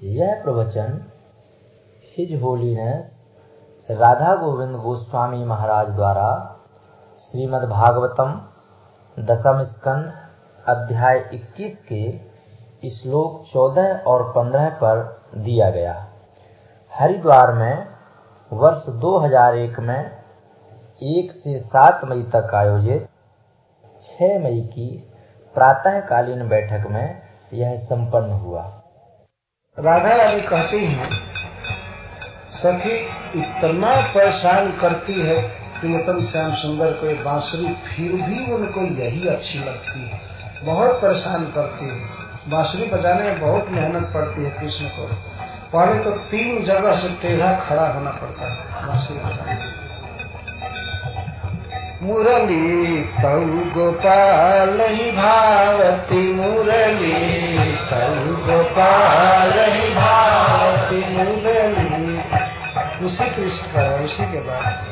यह प्रवचन his holiness Radha Govind Goswami Maharaj द्वारा श्रीमद् भागवतम दसम स्कंद अध्याय 21 के श्लोक 14 और 15 पर दिया गया। हरिद्वार में वर्ष 2001 में 1 से 7 मई तक आयोजित 6 मई की प्रातःकालीन बैठक में यह संपन्न हुआ। राधा रानी कहती हैं, सखी, इतना परेशान करती है प्रियतम श्याम सुंदर को बांसुरी, फिर भी उनको यही अच्छी लगती है। बहुत परेशान करती है। बांसुरी बजाने में बहुत मेहनत पड़ती है कृष्ण को। पहले तो तीन जगह से टेढ़ा खड़ा होना पड़ता है बांसुरी बजाने मुरली तौ गोपाल भावती मुरली तौ गोपाल भावती मुरली। उसी कृष्ण का उसी के बाद।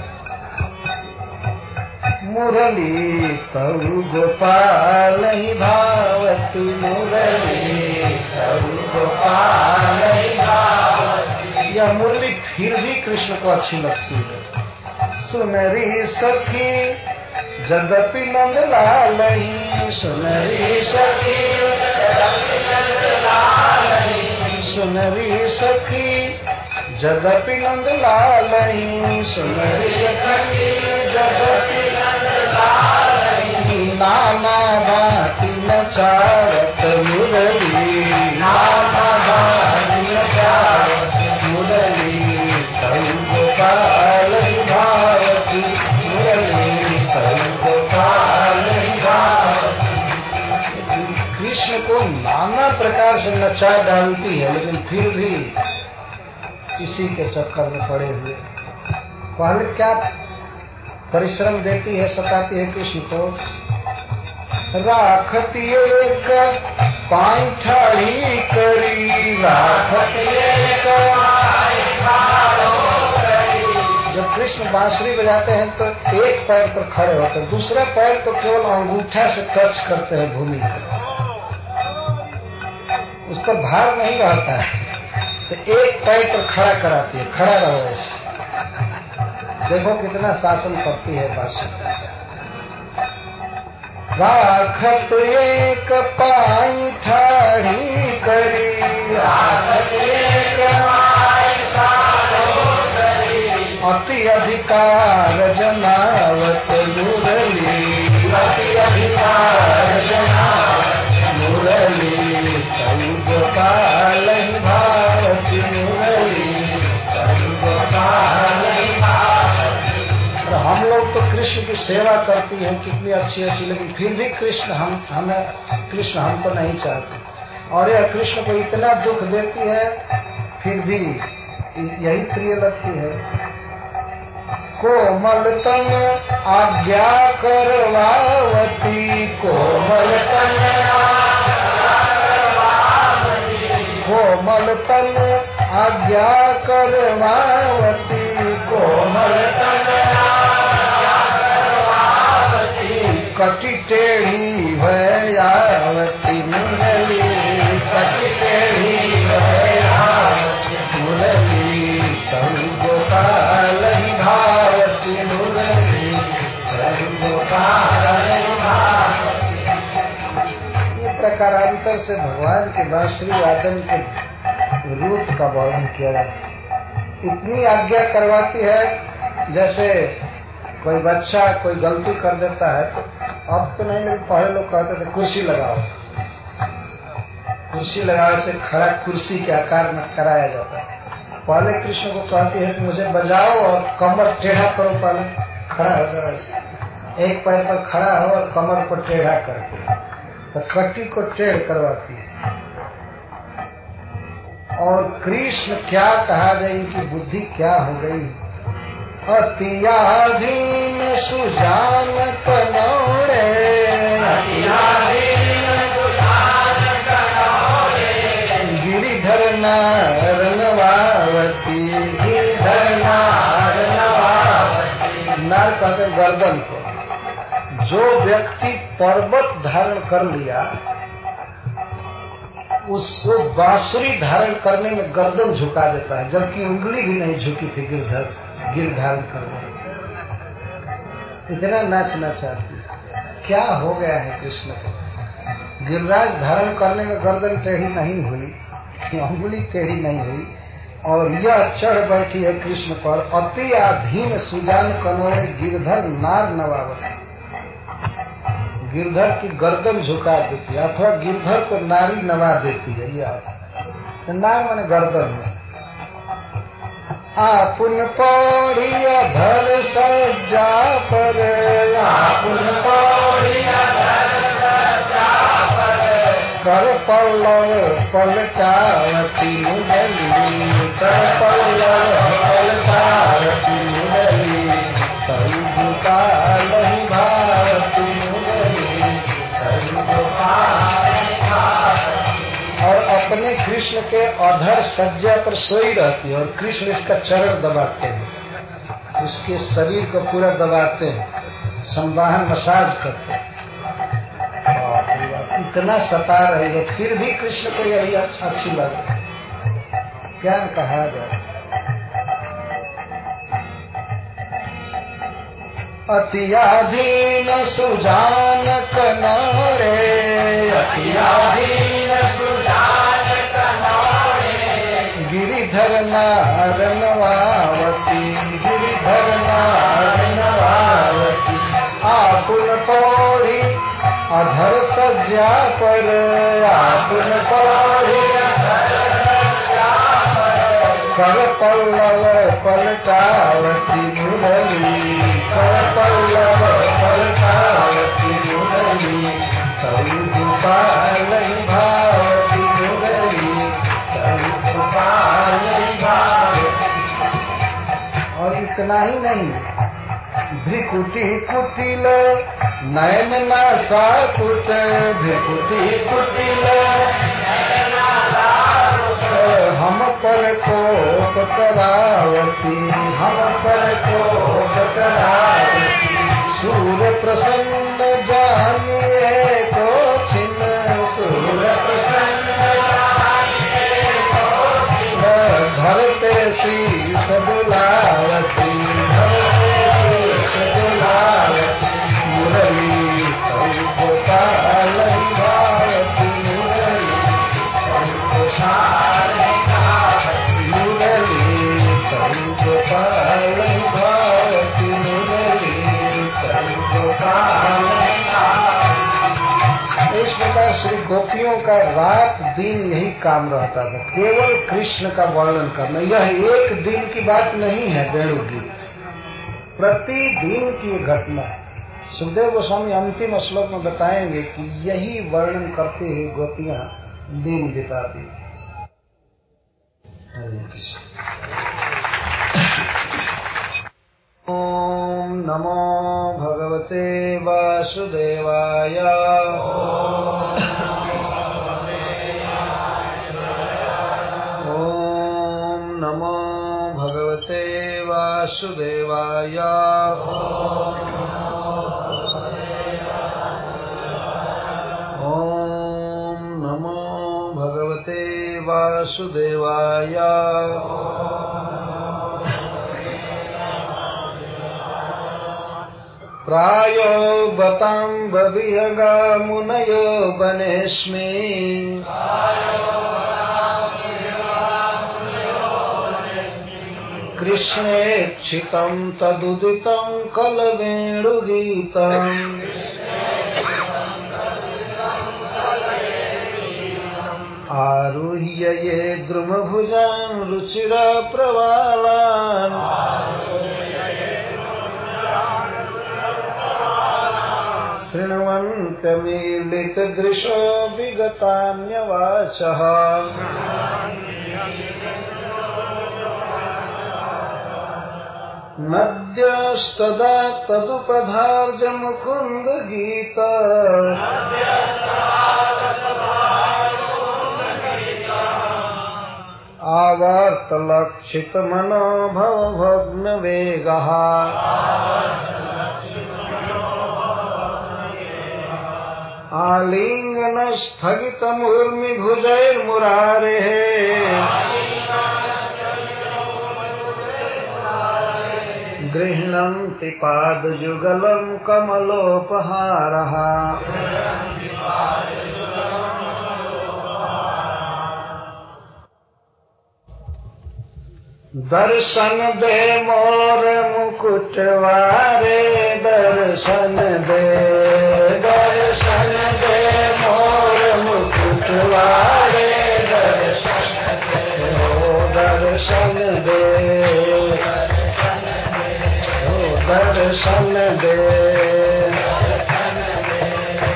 मुरली तौ गोपाल भावती मुरली तौ गोपाल भावती यह मुरली फिर भी कृष्ण को अच्छी लगती है। सुनरी सखी जगपि नंद लाल सुनरी सखी सुनरी सखी जगपि नंद लाल सुनरी सखी जगपि नाना भांति नचारत प्रकार से नचा डालती है, लेकिन फिर भी इसी के चक्कर में पड़े हुए। पहले क्या परिश्रम देती है, सताती है किसी को? राखती एक पांठाड़ी करी, राखती एक जब कृष्ण बांसुरी बजाते हैं तो एक पैर पर खड़े होते हैं दूसरा पैर तो केवल अंगूठा से टच करते हैं भूमि को उस पर भार नहीं रहता है। तो एक पैर पर खड़ा कराती है खड़ा रहो ऐसे। देखो कितना शासन करती है बांसुरी राखत एक पाई ठाड़ी करी। राखत एक अति अधिकार जनावत मुरली अति अधिकार सेवा करती हैं कितनी अच्छी अच्छी, लेकिन फिर भी कृष्ण हम, हमें, कृष्ण हमको नहीं चाहते। और यह कृष्ण को इतना दुख देती है, फिर भी यही प्रिय लगती है। कोमल तन आज्ञा करवावती, कोमल तन कोमल तन आज्ञा करवावती, कोमल कटी टेढ़ी भयावती मुरली कटी टेढ़ी भयावती मुरली भावती मुरली ये प्रकारांतर से भगवान के बांसुरी वादन के रूप का वर्णन किया इतनी आज्ञा करवाती है, जैसे कोई बच्चा कोई गलती कर देता है तो अब तो नहीं लेकिन पहले लोग कहते थे, कुर्सी लगाओ। कुर्सी लगाने से खड़ा कुर्सी के आकार में कराया जाता है। पहले कृष्ण को कहती है कि मुझे बजाओ और कमर टेढ़ा करो, पहले खड़ा हो जाओ एक पैर पर खड़ा हो और कमर को टेढ़ा करके तो कट्टी को टेढ़ करवाती है। और कृष्ण क्या कहा जाए इनकी बुद्धि क्या हो गई? अतियाधीन सुजान कनौड़े। गिरिधर नारनवावती गिरिधर नारनवावती नार कहते गर्दन को। जो व्यक्ति पर्वत धारण कर लिया उसको बांसुरी धारण करने में गर्दन झुका देता है जबकि उंगली भी नहीं झुकी थी गिरधर। गिर धारण करने इतना नाच नाचाती क्या हो गया है कृष्ण? को गिरिराज धारण करने में गर्दन टेढ़ी नहीं हुई उंगली टेढ़ी नहीं हुई, और यह चढ़ बैठी है कृष्ण पर। अति अधीन सुजान कनौरे गिरधर नार नवावत। गिरधर की गर्दन झुका देती है, अथवा गिरधर को नारी नवा देती है, यह। नार मैंने गर्दन। में आपुन पौड़िया धर सज्जा पर। आपुन पौड़िया कर पल्लव पलटावती मुदली कर पल्लव पलटावती कृष्ण के अधर सज्जा पर सोई रहती है और कृष्ण इसका चरण दबाते हैं। उसके शरीर को पूरा दबाते हैं। संवाहन मसाज करते हैं। इतना सता रही है। फिर भी कृष्ण को यही अच्छी लगे क्या कहा जाए? अतियाधीन सुजान कनारे अतियाधीन गिरिधर नारनवावती गिरिधर नारनवावती आपुल पौड़ी अधर सज्जा पर आपुल पौड़ी कर पल्लव पलटावती मुरली, कर पल्लव पलटावती मुरली। कई गोपाल भावती और इतना ही नहीं भ्रिकुटी कुटिल नयन नासा कुट भ्रिकुटी कुटिल हम पर कोप करावती, हम पर कोप करावती। सूर्य प्रसन्न जानिए को छिन सूर प्रसन्न श्री गोपियों का रात दिन यही काम रहता था, केवल कृष्ण का वर्णन करना। यह एक दिन की बात नहीं है वेणु की प्रतिदिन की घटना सुखदेव गोस्वामी अंतिम श्लोक में बताएँगे कि यही वर्णन करते हुए गोपियाँ दिन बिताती ॐ नमो भगवते वासुदेवाय। वासुदेवाय। ॐ नमो भगवते वासुदेवाय। प्रायो बताम् बविहगा मुनयो वनेऽस्मि। कृष्णेक्षितम् तदुदितम् कलवेणुगीतम् आरुह्य ये द्रुमभुजान् रुचिरप्रवालान्। शृण्वन्त्यमीलितदृशो विगतान्यवाचः। नद्यस्तदा तदुपधार्य मुकुन्दगीत आवर्तलक्षितमनोभवभग्नवेगः। आलिङ्गन स्थगितमूर्मिभुजैर्मुरारेः गृह्णन्ति पादजुगलं कमलोपहारः। दर्शन दे मोर मुकुटवारे दर्शन दे। दर्शन दे मोर मुकुटवारे दर्शन दे। ओ, दर्शन दे। दर्शन दे।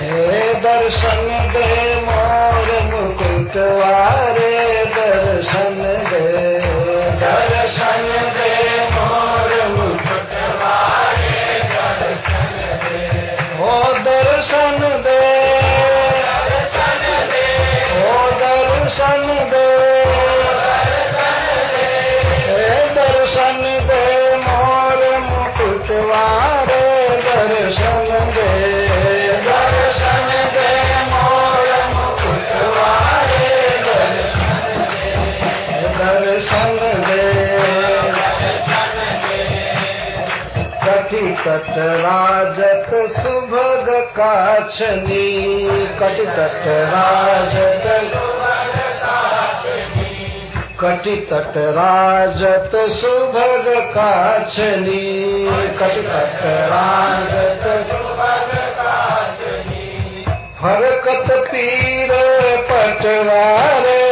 हे दर्शन दे मोर मुकुटवारे दर्शन दे। दर्शन दे मोर मुकुटवारे ओ दर्शन दे। ओ दर्शन दे। कटि राजत सुभग काछनी कटि कट राजत कटि कट राजत सुभग काछनी कटि कट राजत फरकत पीर पटवारे।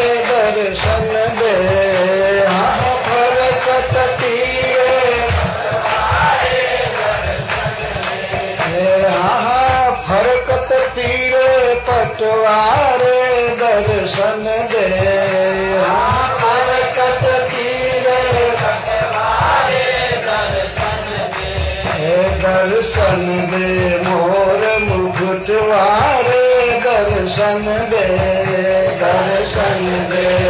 मोर मुख मुकुटवारे दर्शन दे दर्शन दे।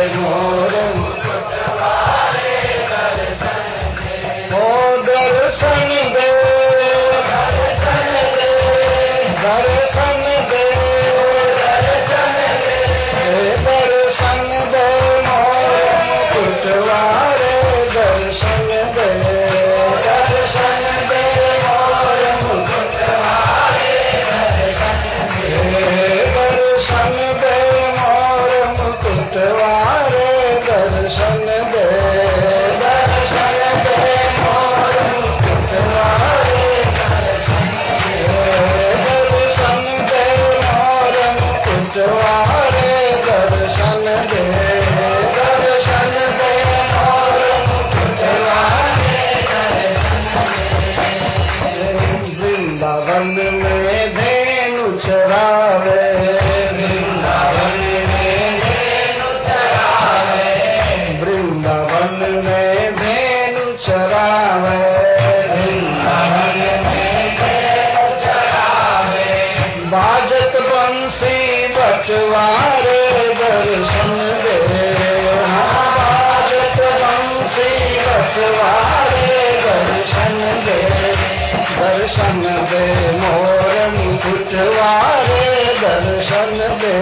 दे मोर मुकुटवारे दर्शन दे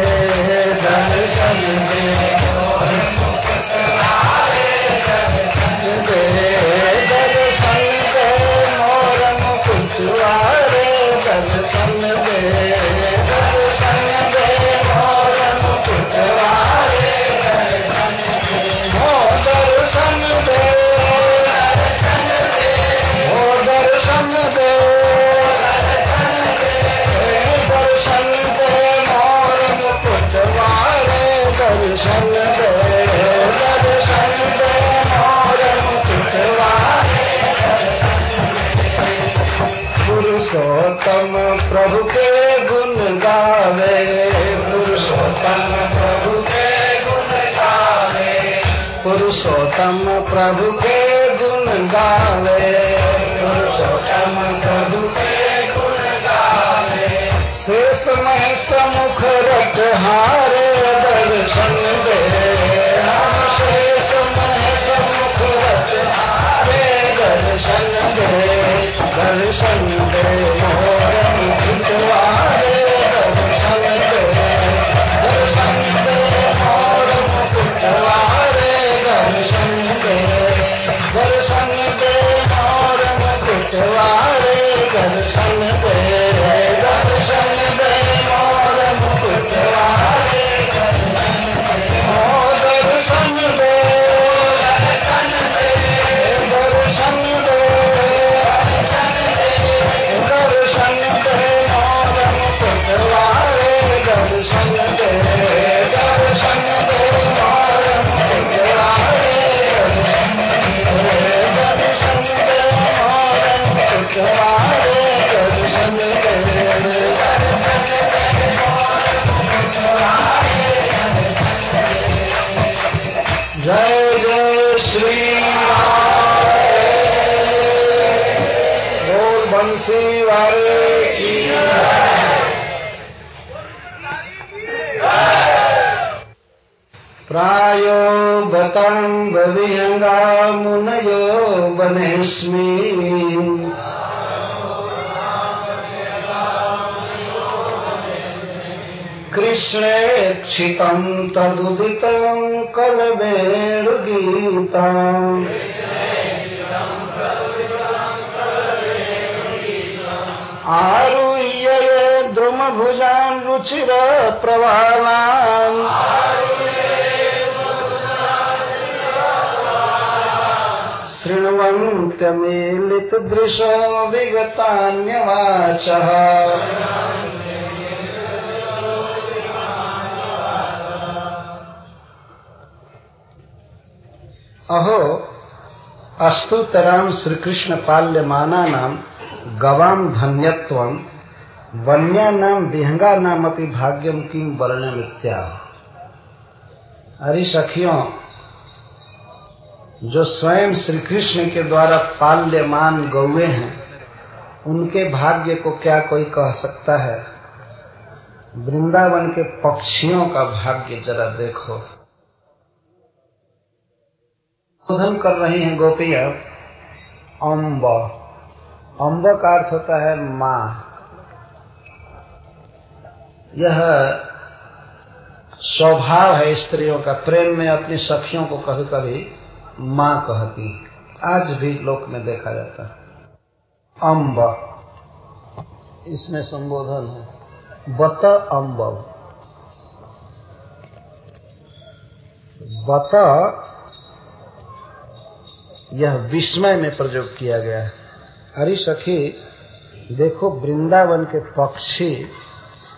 दर्शन दे। दर्शन दे मोर मुकुटवारे दर्शन दे। पुरुषोत्तम प्रभु के गुण गावे। पुरुषोत्तम प्रभु के गुण गावे। पुरुषोत्तम प्रभु के गुण गावे। पुरुषोत्तम प्रभु के गुण गावे। शेष महेश मुख रट हारे शृण्वन्त्यमीलितदृशो विगतान्यवाचः। अहो अस्तुतराम श्रीकृष्ण पाल्यमाना नाम गवाम धन्यत्व वन्या नाम विहंगा नाम अपनी भाग्यम किम वर्ण मिथ्या अरे सखियों जो स्वयं श्री कृष्ण के द्वारा पाल्यमान गौए हैं, उनके भाग्य को क्या कोई कह सकता है? वृंदावन के पक्षियों का भाग्य जरा देखो। शोधन कर रही हैं गोपियाँ अम्ब। अम्ब का अर्थ होता है माँ। यह स्वभाव है स्त्रियों का, प्रेम में अपनी सखियों को कभी कभी माँ कहती आज भी लोक में देखा जाता है। अम्ब इसमें संबोधन है। बत अम्ब बत यह विस्मय में प्रयोग किया गया है। अरे सखी, देखो वृंदावन के पक्षी,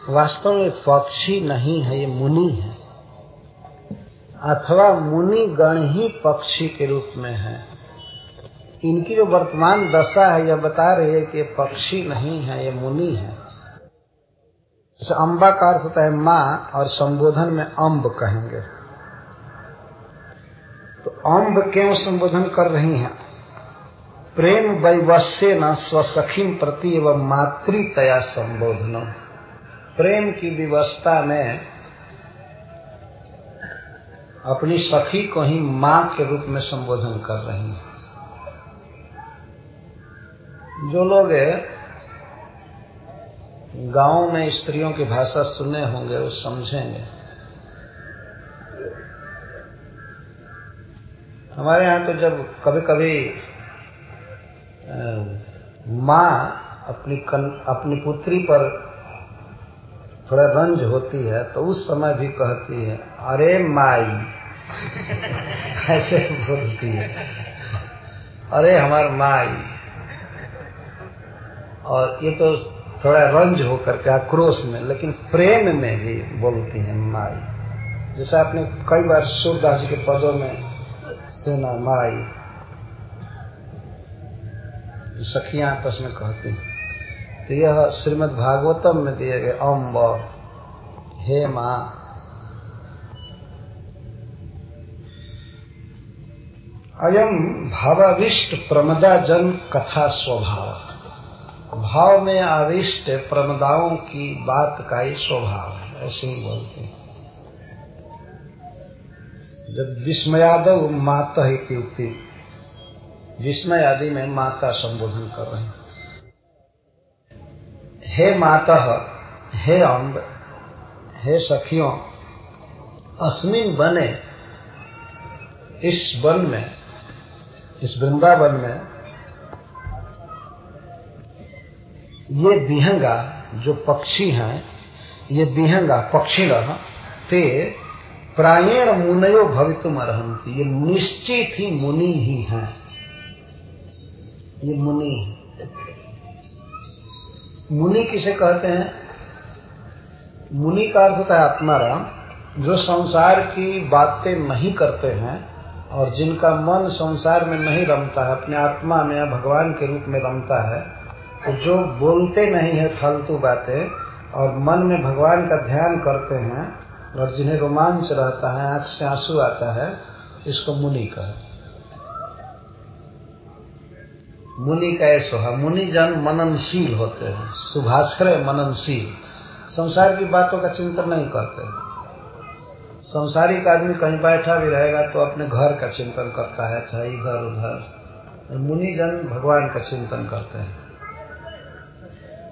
वास्तव में पक्षी नहीं है, ये मुनि है। अथवा मुनि गण ही पक्षी के रूप में है। इनकी जो वर्तमान दशा है, यह बता रही है कि पक्षी नहीं है, ये मुनि है। अम्बा का अर्थ होता है माँ, और संबोधन में अम्ब कहेंगे। तो अम्ब क्यों संबोधन कर रही हैं? प्रेम वैवश्य न स्वसखीम प्रति एवं मातृतया संबोधन प्रेम की व्यवस्था में अपनी सखी को ही माँ के रूप में संबोधन कर रही है। जो लोग गाँव में स्त्रियों की भाषा सुने होंगे वो समझेंगे। हमारे यहाँ तो जब कभी कभी माँ अपनी कन, अपनी पुत्री पर थोड़ा रंज होती है तो उस समय भी कहती है अरे माई ऐसे बोलती है। अरे, हमार माई। और ये तो थोड़ा रंज होकर के आक्रोश में, लेकिन प्रेम में भी बोलती है माई। जैसे आपने कई बार सूरदास जी के पदों में सुना, माई। सखियाँ आपस में कहती हैं तो यह श्रीमद भागवतम में दिए गए अम्ब, हे माँ अयम भावाविष्ट प्रमदा जन कथा स्वभाव। भाव में आविष्ट प्रमदाओं की बात का ही स्वभाव है, ऐसे ही बोलते हैं। जब विस्मयादव माता ही की उक्ति विस्मय आदि में माता संबोधन कर रहे हैं। हे माता, हे अम्ब हे सखियों, अस्मिन बने इस वन में इस वृंदावन में ये बिहंगा जो पक्षी हैं, ये बिहंगा पक्षी ते प्रायण मुनयो भवितुम अर्हंती ये निश्चित ही मुनि ही हैं। ये मुनि मुनि किसे कहते हैं? मुनि का अर्थ होता है आत्माराम, जो संसार की बातें नहीं करते हैं और जिनका मन संसार में नहीं रमता है, अपने आत्मा में भगवान के रूप में रमता है तो जो बोलते नहीं है फालतू बातें और मन में भगवान का ध्यान करते हैं और जिन्हें रोमांच रहता है, आँख से आँसू आता है, इसको मुनि कह। मुनि का ऐसा है मुनि जन मननशील होते हैं, शुभाश्रय मननशील। संसार की बातों का चिंतन नहीं करते। संसारिक आदमी कहीं बैठा भी रहेगा तो अपने घर का चिंतन करता है, चाहे इधर उधर। मुनि जन भगवान का चिंतन करते हैं।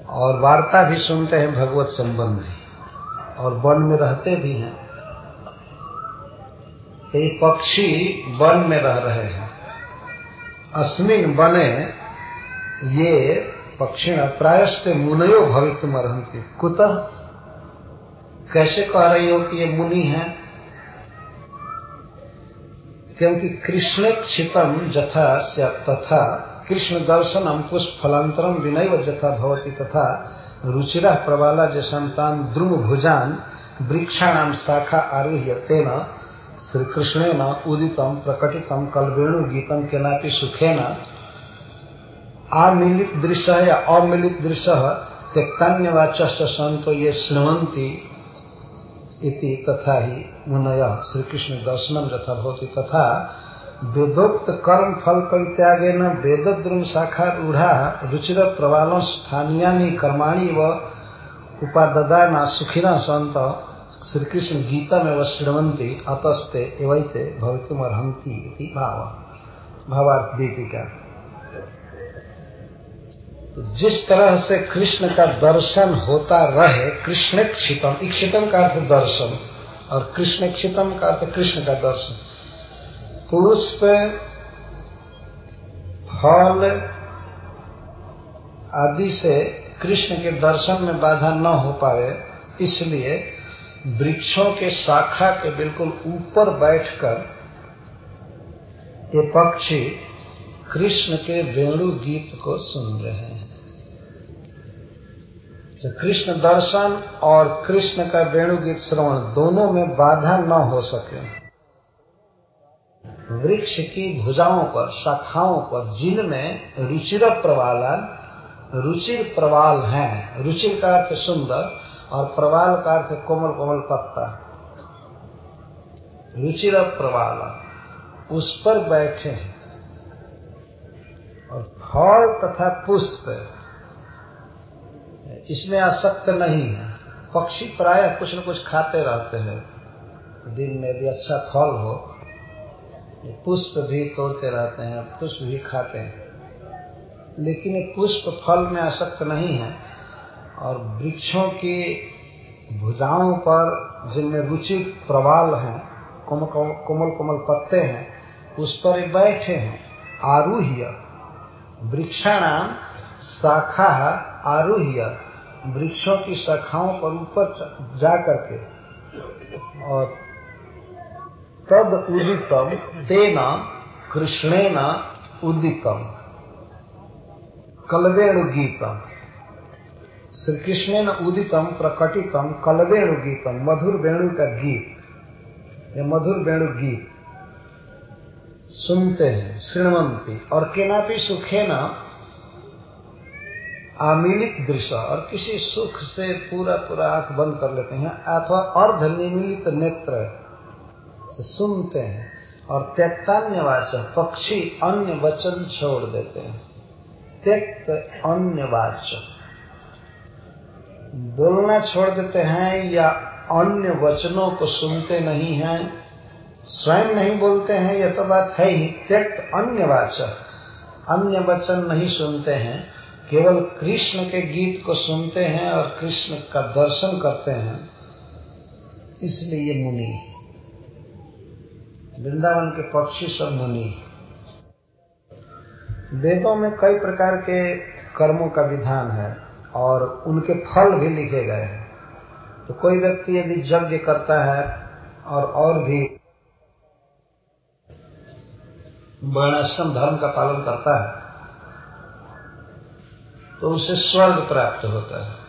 और वार्ता भी सुनते हैं भगवत संबंधी, और वन में रहते भी हैं। ये पक्षी वन में रह रहे हैं। अस्मिन बने ये पक्षिण प्रायस्त मुनयो भवित मरहंती कुतः? कैसे कह रही हो कि ये मुनि हैं? क्योंकि कृष्ण क्षितम जथा तथा। कृष्ण दर्शनम पुष्प फलांतरम विनय जथा भवती तथा। रुचिरा प्रबाला जशंतान द्रुम भुजान वृक्षाणाम शाखा आरूह्य तेना श्री कृष्णेन उदितम प्रकटितम कलवेणु गीतम केनापि सुखेन। आमिलित दृश्य या अमिलित दृश्य त्यक्तान्यवाच संतो ये श्रवंती इति तथा ही मुनय श्री कृष्ण दर्शनम यथा भवती तथा वेदोक्त कर्म फल परित्यागे न वेदद्रुम शाखा रूढ़ा रुचिर प्रवाल स्थानीय कर्माणी व उपाददा सुखिना संत श्री कृष्ण गीता में श्रवंती अतस्ते एवैते भवितुम अर्हंती भाव। भावार्थ दीपिका तो जिस तरह से कृष्ण का दर्शन होता रहे कृष्ण क्षितम इक्षितम का अर्थ दर्शन, और कृष्ण क्षितम का अर्थ कृष्ण का दर्शन। पुष्प फल आदि से कृष्ण के दर्शन में बाधा न हो पाए, इसलिए वृक्षों के शाखा के बिल्कुल ऊपर बैठकर ये पक्षी कृष्ण के वेणु गीत को सुन रहे हैं। तो कृष्ण दर्शन और कृष्ण का वेणु गीत श्रवण दोनों में बाधा न हो सके। वृक्ष की भुजाओं पर, शाखाओं पर जिनमें रुचिर प्रवालन, रुचिर प्रवाल हैं, रुचिर का अर्थ सुंदर और प्रवाल का अर्थ कोमल कोमल पत्ता। रुचिर प्रवाल, उस पर बैठे हैं और फल तथा पुष्प इसमें आसक्त नहीं। पक्षी प्राय कुछ न कुछ खाते रहते हैं। दिन में भी अच्छा फल हो, पुष्प भी तोड़ते रहते हैं, पुष्प भी खाते हैं। लेकिन पुष्प फल में आसक्त नहीं है और वृक्षों की भुजाओं पर जिनमें रुचि प्रवाल हैं, कोमल कोमल पत्ते हैं, उस पर बैठे हैं। आरूह्य वृक्षाणाम शाखा आरूह्य। वृक्षों की शाखाओं पर ऊपर जा करके और तद उदितम, तेना कृष्णेन उदितम। कलवेणु गीतम। श्री कृष्ण ने उदितम, प्रकटितम कलवेणु गीतम, मधुर वेणु का गीत। या मधुर वेणु गीत। सुनते हैं, श्रृणवंती। और केनापी सुखे न आमिलित दृश्य और किसी सुख से पूरा पूरा आँख बंद कर लेते हैं, अथवा अर्ध निमिलित नेत्र सुनते हैं और त्यक्तान्य वाचक पक्षी अन्य वचन छोड़ देते हैं। त्यक्त अन्य वाचक बोलना छोड़ देते हैं या अन्य वचनों को सुनते नहीं हैं, स्वयं नहीं बोलते हैं यह तो बात है ही। त्यक्त अन्य वाचक अन्य वचन नहीं सुनते हैं केवल कृष्ण के गीत को सुनते हैं और कृष्ण का दर्शन करते हैं। इसलिए ये मुनि वृंदावन के पक्षी सब मुनि वेदों में कई प्रकार के कर्मों का विधान है और उनके फल भी लिखे गए हैं। तो कोई व्यक्ति यदि यज्ञ करता है और और भी वर्णाश्रम धर्म का पालन करता है तो उसे स्वर्ग प्राप्त होता है।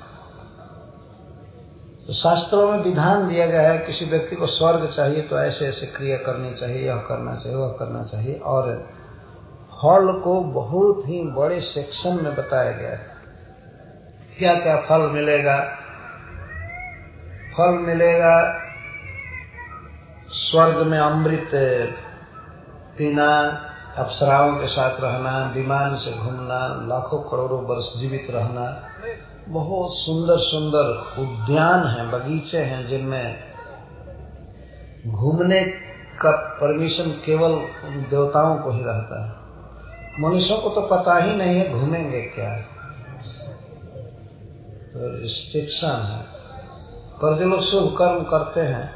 तो शास्त्रों में विधान दिया गया है, किसी व्यक्ति को स्वर्ग चाहिए तो ऐसे ऐसे क्रिया करनी चाहिए, यह करना चाहिए, वह करना चाहिए, और फल को बहुत ही बड़े सेक्शन में बताया गया है। क्या क्या फल मिलेगा? फल मिलेगा स्वर्ग में अमृत, पीना अप्सराओं के साथ रहना, विमान से घूमना, लाखों करोड़ों वर्ष जीवित रहना, बहुत सुंदर सुंदर उद्यान हैं, बगीचे हैं जिनमें घूमने का परमिशन केवल देवताओं को ही रहता है। मनुष्यों को तो पता ही नहीं है घूमेंगे क्या। तो रिस्ट्रिक्शन है। पर जो लोग शुभ कर्म करते हैं,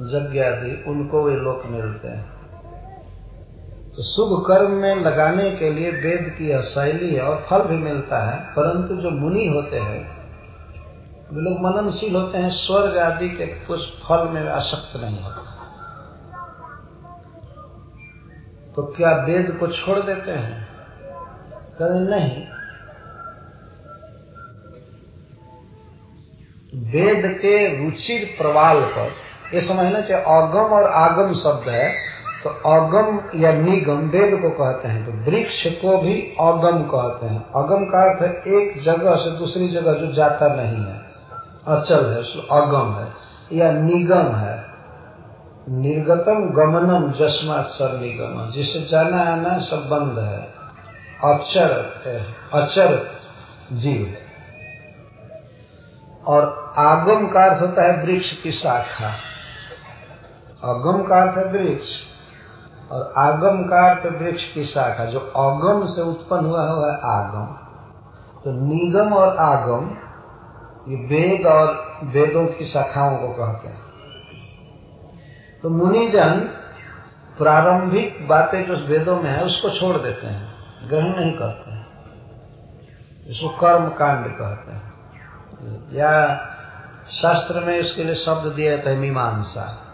यज्ञ आदि, उनको वे लोग मिलते हैं। तो शुभ कर्म में लगाने के लिए वेद की शैली और फल भी मिलता है, परंतु जो मुनि होते हैं वे लोग मननशील होते हैं, स्वर्ग आदि के कुछ फल में आसक्त नहीं होते। तो क्या वेद को छोड़ देते हैं? कहें, नहीं। वेद के रुचिर प्रवाल पर, ये समझना चाहिए, अगम और आगम शब्द है तो अगम या निगम, वेद को कहते हैं तो वृक्ष को भी अगम कहते हैं। अगम का अर्थ है एक जगह से दूसरी जगह जो जाता नहीं है। अचल है अगम है या निगम है। निर्गतम गमनम जस्मात सर निगम जिससे जाना आना सब बंद है। अक्षर अचर जीव और आगम का अर्थ होता है वृक्ष की शाखा। अगम का अर्थ है वृक्ष। और आगम का अर्थ वृक्ष की शाखा, जो अगम से उत्पन्न हुआ हुआ है आगम। तो निगम और आगम, ये वेद और वेदों की शाखाओं को कहते हैं। तो मुनिजन प्रारंभिक बातें जो वेदों में है, उसको छोड़ देते हैं, ग्रहण नहीं करते हैं। इसको कर्म कांड कहते हैं। या शास्त्र में इसके लिए शब्द दिया जाता है, मीमांसा।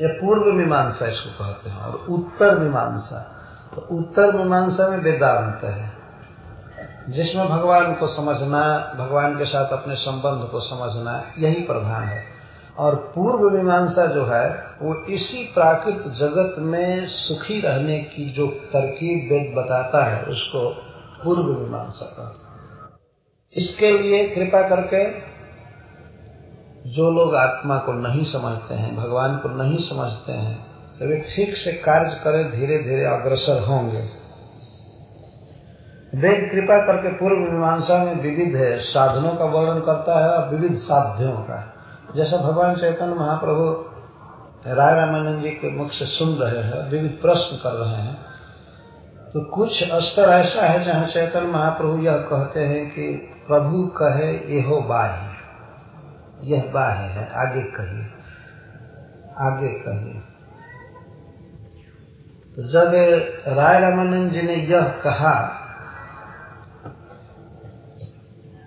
या पूर्व मीमांसा इसको कहते हैं और उत्तर मीमांसा। तो उत्तर मीमांसा में वेदांत है। जिसमें भगवान को समझना, भगवान के साथ अपने संबंध को समझना यही प्रधान है। और पूर्व मीमांसा जो है, वो इसी प्राकृत जगत में सुखी रहने की जो तरकीब वेद बताता है, उसको पूर्व मीमांसा कहते इसके लिए कृपा करके जो लोग आत्मा को नहीं समझते हैं, भगवान को नहीं समझते हैं तो वे ठीक से कार्य करें धीरे धीरे अग्रसर होंगे। वेद कृपा करके पूर्व मीमांसा में विविध है साधनों का वर्णन करता है और विविध साध्यों का। जैसा भगवान चैतन्य महाप्रभु राय रामानंद जी के मुख से सुन रहे हैं, विविध प्रश्न कर रहे हैं तो कुछ स्तर ऐसा है जहाँ चैतन्य महाप्रभु यह कहते हैं कि, प्रभु कहे, एहो बाह्य यह बाह्य है। आगे कहिए आगे कहिए तो जब राय रामानंद जी ने यह कहा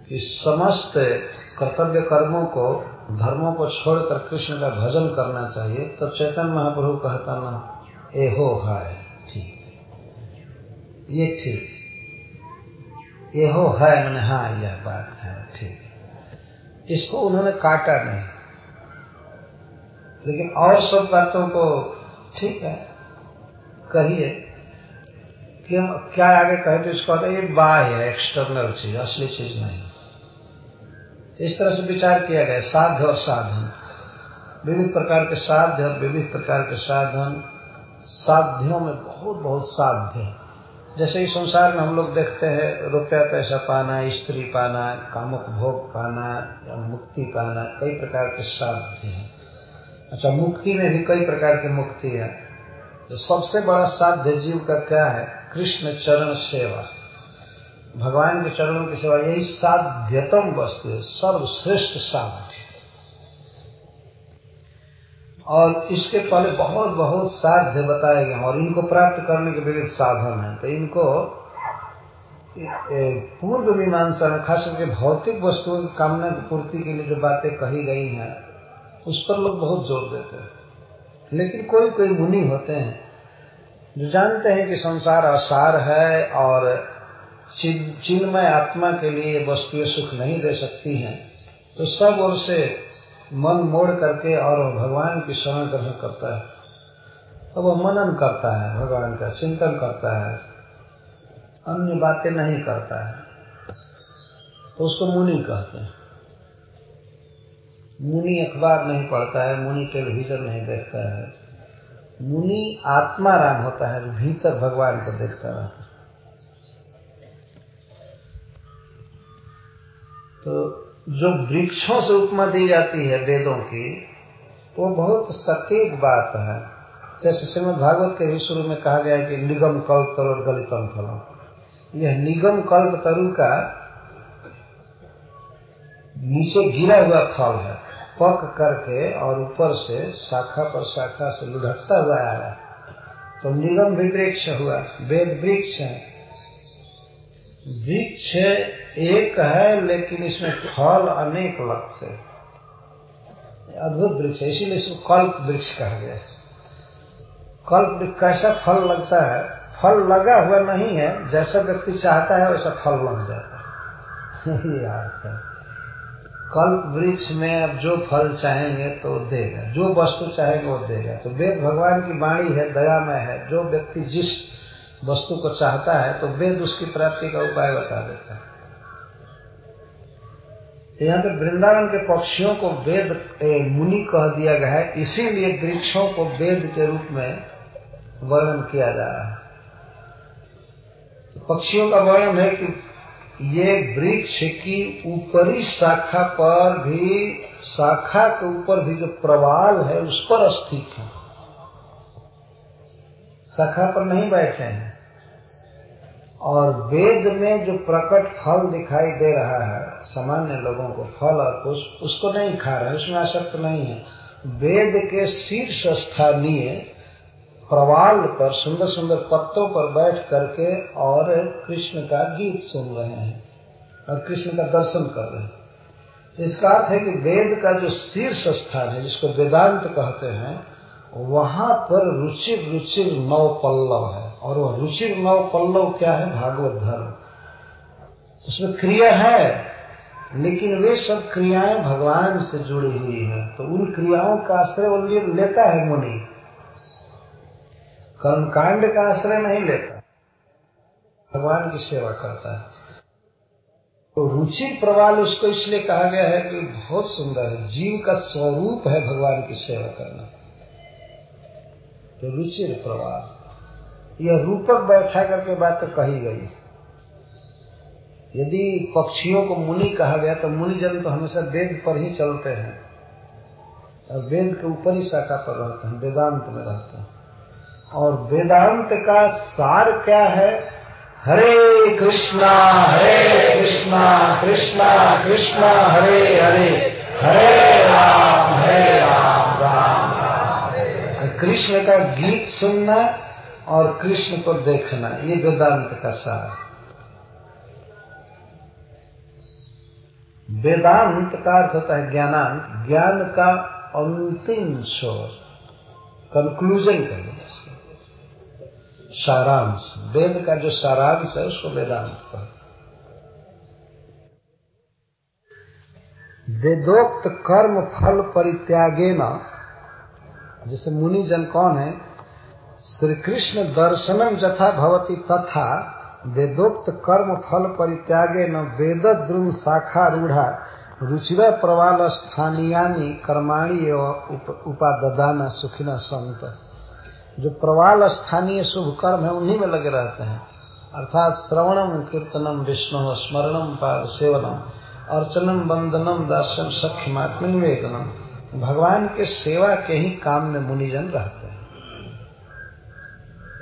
कि समस्त कर्तव्य कर्मों को, धर्मों को छोड़कर कृष्ण का भजन करना चाहिए तो चैतन्य महाप्रभु कहता ना, ए हो है ठीक ये ठीक ये हो है मैंने हाँ यह बात है, ठीक इसको उन्होंने काटा नहीं। लेकिन और सब बातों को ठीक है, कहिए कि हम क्या आगे कहें तो इसको ये बाह्य है एक्सटर्नल चीज़, असली चीज़ नहीं। इस तरह से विचार किया गया, साध्य और साधन। विविध प्रकार के साध्य और विविध प्रकार के साधन, साध्यों में बहुत बहुत साध्य है। जैसे ही संसार में हम लोग देखते हैं, रुपया पैसा पाना, स्त्री पाना, कामुक भोग पाना, या मुक्ति पाना, कई प्रकार के साध्य हैं। अच्छा मुक्ति में भी कई प्रकार की मुक्ति है। तो सबसे बड़ा साध्य जीव का क्या है? कृष्ण चरण सेवा। भगवान के चरणों की सेवा, यही साध्यतम वस्तु है, सर्वश्रेष्ठ साध्य। और इसके पहले बहुत बहुत साध्य बताए गए और इनको प्राप्त करने के विविध साधन हैं। तो इनको पूर्व मीमांसा में खास करके भौतिक वस्तुओं की कामना की पूर्ति के लिए जो बातें कही गई हैं, उस पर लोग बहुत ज़ोर देते हैं। लेकिन कोई कोई मुनि होते हैं जो जानते हैं कि संसार असार है और चिन्मय आत्मा के लिए वस्तुएँ सुख नहीं दे सकती हैं तो सब ओर से मन मोड़ करके और भगवान की शरण ग्रहण करता है। तो वह मनन करता है, भगवान का चिंतन करता है, अन्य बातें नहीं करता है। तो उसको मुनि कहते हैं। मुनि अखबार नहीं पढ़ता है, मुनि टेलीविज़न नहीं देखता है। मुनि आत्माराम होता है, भीतर भगवान को देखता रहता है। तो जो वृक्षों से उपमा दी जाती है वेदों की, वो बहुत सटीक बात है। जैसे श्रीमद भागवत के भी शुरू में कहा गया है कि निगम कल्प तरु गलितम फलम। यह निगम कल्प तरु का नीचे गिरा हुआ फल है। पक करके और ऊपर से शाखा पर शाखा से लुढ़कता हुआ आया तो निगम भी वृक्ष हुआ, वेद वृक्ष है। वृक्ष एक है, लेकिन इसमें फल अनेक लगते हैं। अद्भुत वृक्ष है, इसीलिए इसको कल्प वृक्ष कहा गया कल्प वृक्ष कैसा फल लगता है? फल लगा हुआ नहीं है, जैसा व्यक्ति चाहता है, वैसा फल लग जाता है। ये अर्थ है। कल्प वृक्ष में अब जो फल चाहेंगे तो देगा, जो वस्तु चाहेंगे वो देगा। तो वेद भगवान की वाणी है, दया में है, जो व्यक्ति जिस वस्तु को चाहता है तो वेद उसकी प्राप्ति का उपाय बता देता है। यहाँ पे वृंदावन के पक्षियों को वेद मुनि कह दिया गया है, इसीलिए वृक्षों को वेद के रूप में वर्णन किया जा रहा है। पक्षियों का वर्णन है कि ये वृक्ष की ऊपरी शाखा पर भी, शाखा के ऊपर भी जो प्रवाल है, उस पर स्थित है। शाखा पर नहीं बैठे हैं। और वेद में जो प्रकट फल दिखाई दे रहा है, सामान्य लोगों को फल और पुष्प, उसको नहीं खा रहे उसमें आसक्त नहीं है। वेद के शीर्ष स्थानीय प्रवाल पर सुंदर सुंदर पत्तों पर बैठ करके और कृष्ण का गीत सुन रहे हैं और कृष्ण का दर्शन कर रहे हैं। इसका अर्थ है कि वेद का जो शीर्ष स्थान है, जिसको वेदांत कहते हैं, वहाँ पर रुचिर रुचिर नव पल्लव है। और वह रुचिर नव पल्लव क्या है? भागवत धर्म। उसमें क्रिया है, लेकिन वे सब क्रियाएँ भगवान से जुड़ी हुई हैं। तो उन क्रियाओं का आश्रय लेता है मुनि। कर्मकांड का आश्रय नहीं लेता। भगवान की सेवा करता है। तो रुचि प्रवाल उसको इसलिए कहा गया है कि बहुत सुंदर है। जीव का स्वरूप है भगवान की सेवा करना। तो रुचि प्रवाल। यह रूपक बैठा करके बात तो कही गई यदि पक्षियों को मुनि कहा गया तो मुनि जन तो हमेशा वेद पर ही चलते हैं। और वेद के ऊपर ही शाखा पर रहते हैं, वेदांत में रहते हैं। और वेदांत का सार क्या है? हरे कृष्णा हरे कृष्णा कृष्णा कृष्णा, हरे हरे हरे राम हरे राम राम कृष्ण का गीत सुनना और कृष्ण को देखना, ये वेदांत का सार। वेदांत का अर्थ होता है ज्ञानांत, ज्ञान का अंतिम छोर कंक्लूजन कहिए सारांश। वेद का जो सारांश है, उसको वेदांत कहते वेदोक्त कर्म फल परित्यागे न जैसे मुनि जन कौन है? श्री कृष्ण दर्शनम जथा भवती तथा वेदोक्त कर्म फल परित्यागे न वेद द्रुम शाखा रूढ़ा। रुचिर प्रवाल स्थानीयानी कर्माणी एवं उपादान सुखिना संत। जो प्रवाल स्थानीय शुभ कर्म है, उन्हीं में लगे रहते हैं। अर्थात श्रवणम कीर्तनम विष्णु स्मरणम पाद सेवनम अर्चनम वंदनम दर्शन सख्यमात्म निवेदनम भगवान के सेवा के ही काम में मुनिजन रहते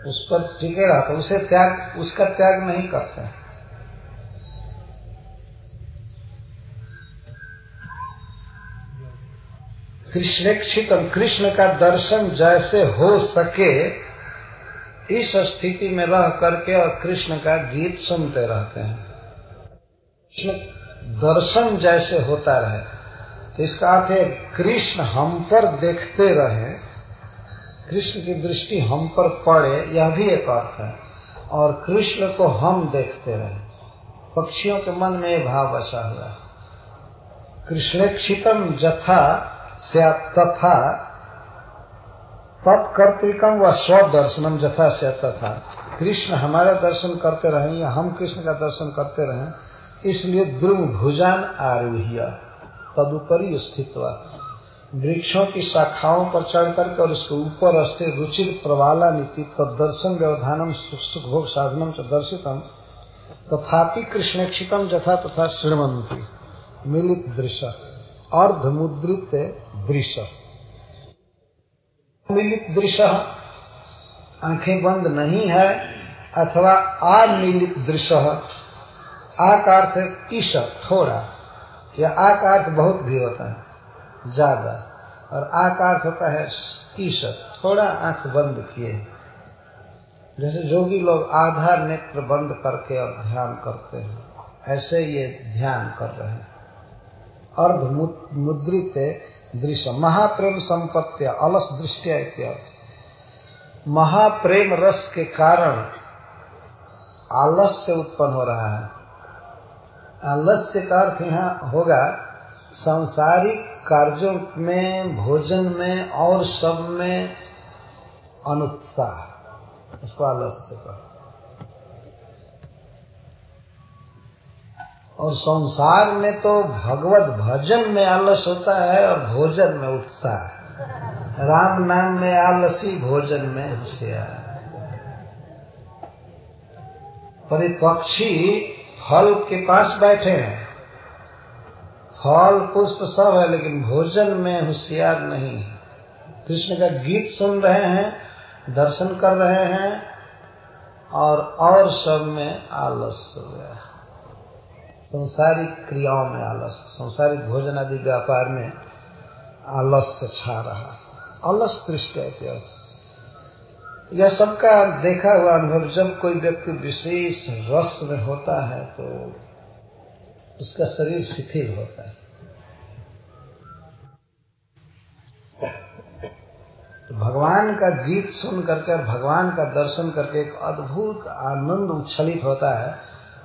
उस पर टिके रहते उसे त्याग, उसका त्याग नहीं करते कृष्णेक्षितम, कृष्ण का दर्शन जैसे हो सके, इस स्थिति में रह करके और कृष्ण का गीत सुनते रहते हैं। कृष्ण दर्शन जैसे होता रहे तो इसका अर्थ है, कृष्ण हम पर देखते रहे कृष्ण की दृष्टि हम पर पड़े, यह भी एक अर्थ है। और कृष्ण को हम देखते रहे। पक्षियों के मन में यह भाव बसा हुआ है। कृष्णेक्षितम जथा तथा। तत्कर्तिकम व स्वदर्शनम जथा से तथा। कृष्ण हमारा दर्शन करते रहे या हम कृष्ण का दर्शन करते रहे, इसलिए द्रुम भुजान आरूह्य। तदुपरि स्थित वृक्षों की शाखाओं पर चढ़ करके और उसके ऊपर स्थिर रुचिर प्रवाला नीति तदर्शन व्यवधानम, सुख भोग साधनम च तथापि कृष्णक्षितम जथा तथा श्रीमंती। मिलित दृश्य अर्धमुद्रित दृश्य मिलित दृश्य आँखें बंद नहीं है अथवा अमिलित दृश्य आ का ईश, थोड़ा। या आ का अर्थ बहुत भी होता है। ज़्यादा। और आ का अर्थ होता है ईश थोड़ा आँख बंद किए। जैसे जोगी लोग आधा नेत्र बंद करके और ध्यान करते हैं। ऐसे ये ध्यान कर रहे हैं। अर्ध मुद्रित दृश्य। महाप्रेम संपत्ति अलस दृष्टिया इत्यर्थ महाप्रेम रस के कारण आलस्य उत्पन्न हो रहा है। आलस्य का अर्थ यहाँ होगा, सांसारिक कार्यों में, भोजन में और सब में अनुत्साह। उसको आलस्य का और संसार में तो भगवत भजन में आलस होता है और भोजन में उत्साह राम नाम में आलसी भोजन में होशियार परिपक्षी फल के पास बैठे हैं। फल पुष्प सब है, लेकिन भोजन में होशियार नहीं कृष्ण का गीत सुन रहे हैं, दर्शन कर रहे हैं, और और सब में आलस हो। गया संसारिक क्रियाओं में आलस, संसारिक भोजन आदि व्यापार में आलस छा रहा आलस दृष्टि यह सबका देखा हुआ अनुभव, जब कोई व्यक्ति विशेष रस में होता है तो उसका शरीर शिथिल होता है। तो भगवान का गीत सुन करके और भगवान का दर्शन करके एक अद्भुत आनंद उच्छलित होता है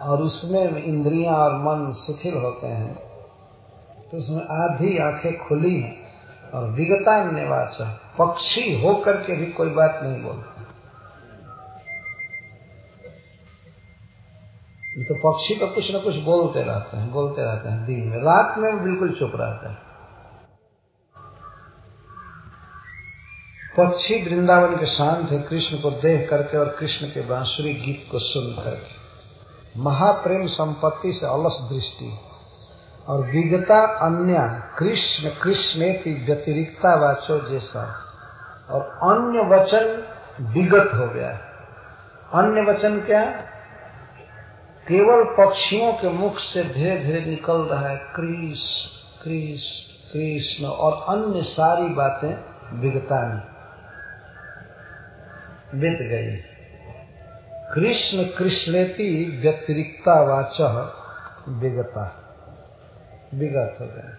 और उसमें इंद्रियाँ और मन शिथिल होते हैं। तो उसमें आधी आँखें खुली हैं और विगता निवाच पक्षी होकर के भी कोई बात नहीं बोलते। तो पक्षी तो कुछ ना कुछ बोलते रहते हैं, बोलते रहते हैं दिन में। रात में बिल्कुल चुप रहते हैं। पक्षी वृंदावन के शांत है, कृष्ण को देख करके और कृष्ण के बांसुरी गीत को सुन करके। महाप्रेम संपत्ति से अलस दृष्टि। और विगता अन्य, कृष्ण कृष्ण की व्यतिरिक्ता वाचो जैसा। और अन्य वचन विगत हो गया अन्य वचन क्या? केवल पक्षियों के मुख से धीरे धीरे निकल रहा है। कृष्ण कृष्ण कृष्ण और अन्य सारी बातें विगतानी बीत गई। कृष्ण कृष्णेति व्यतिरिक्ता वाच विगता विगत हो गए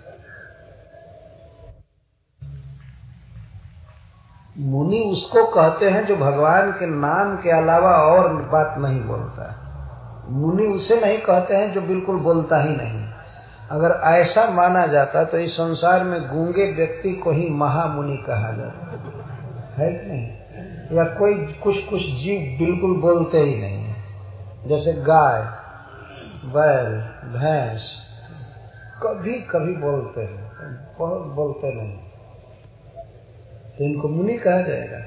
मुनि उसको कहते हैं जो भगवान के नाम के अलावा और बात नहीं बोलता है। मुनि उसे नहीं कहते हैं जो बिल्कुल बोलता ही नहीं। अगर ऐसा माना जाता तो इस संसार में गूँगे व्यक्ति को ही महामुनि कहा जाता। है कि नहीं? या कोई कुछ कुछ जीव बिल्कुल बोलते ही नहीं जैसे गाय, बैल, भैंस, कभी कभी बोलते हैं। बहुत बोलते नहीं। तो इनको मुनि कहा जाएगा।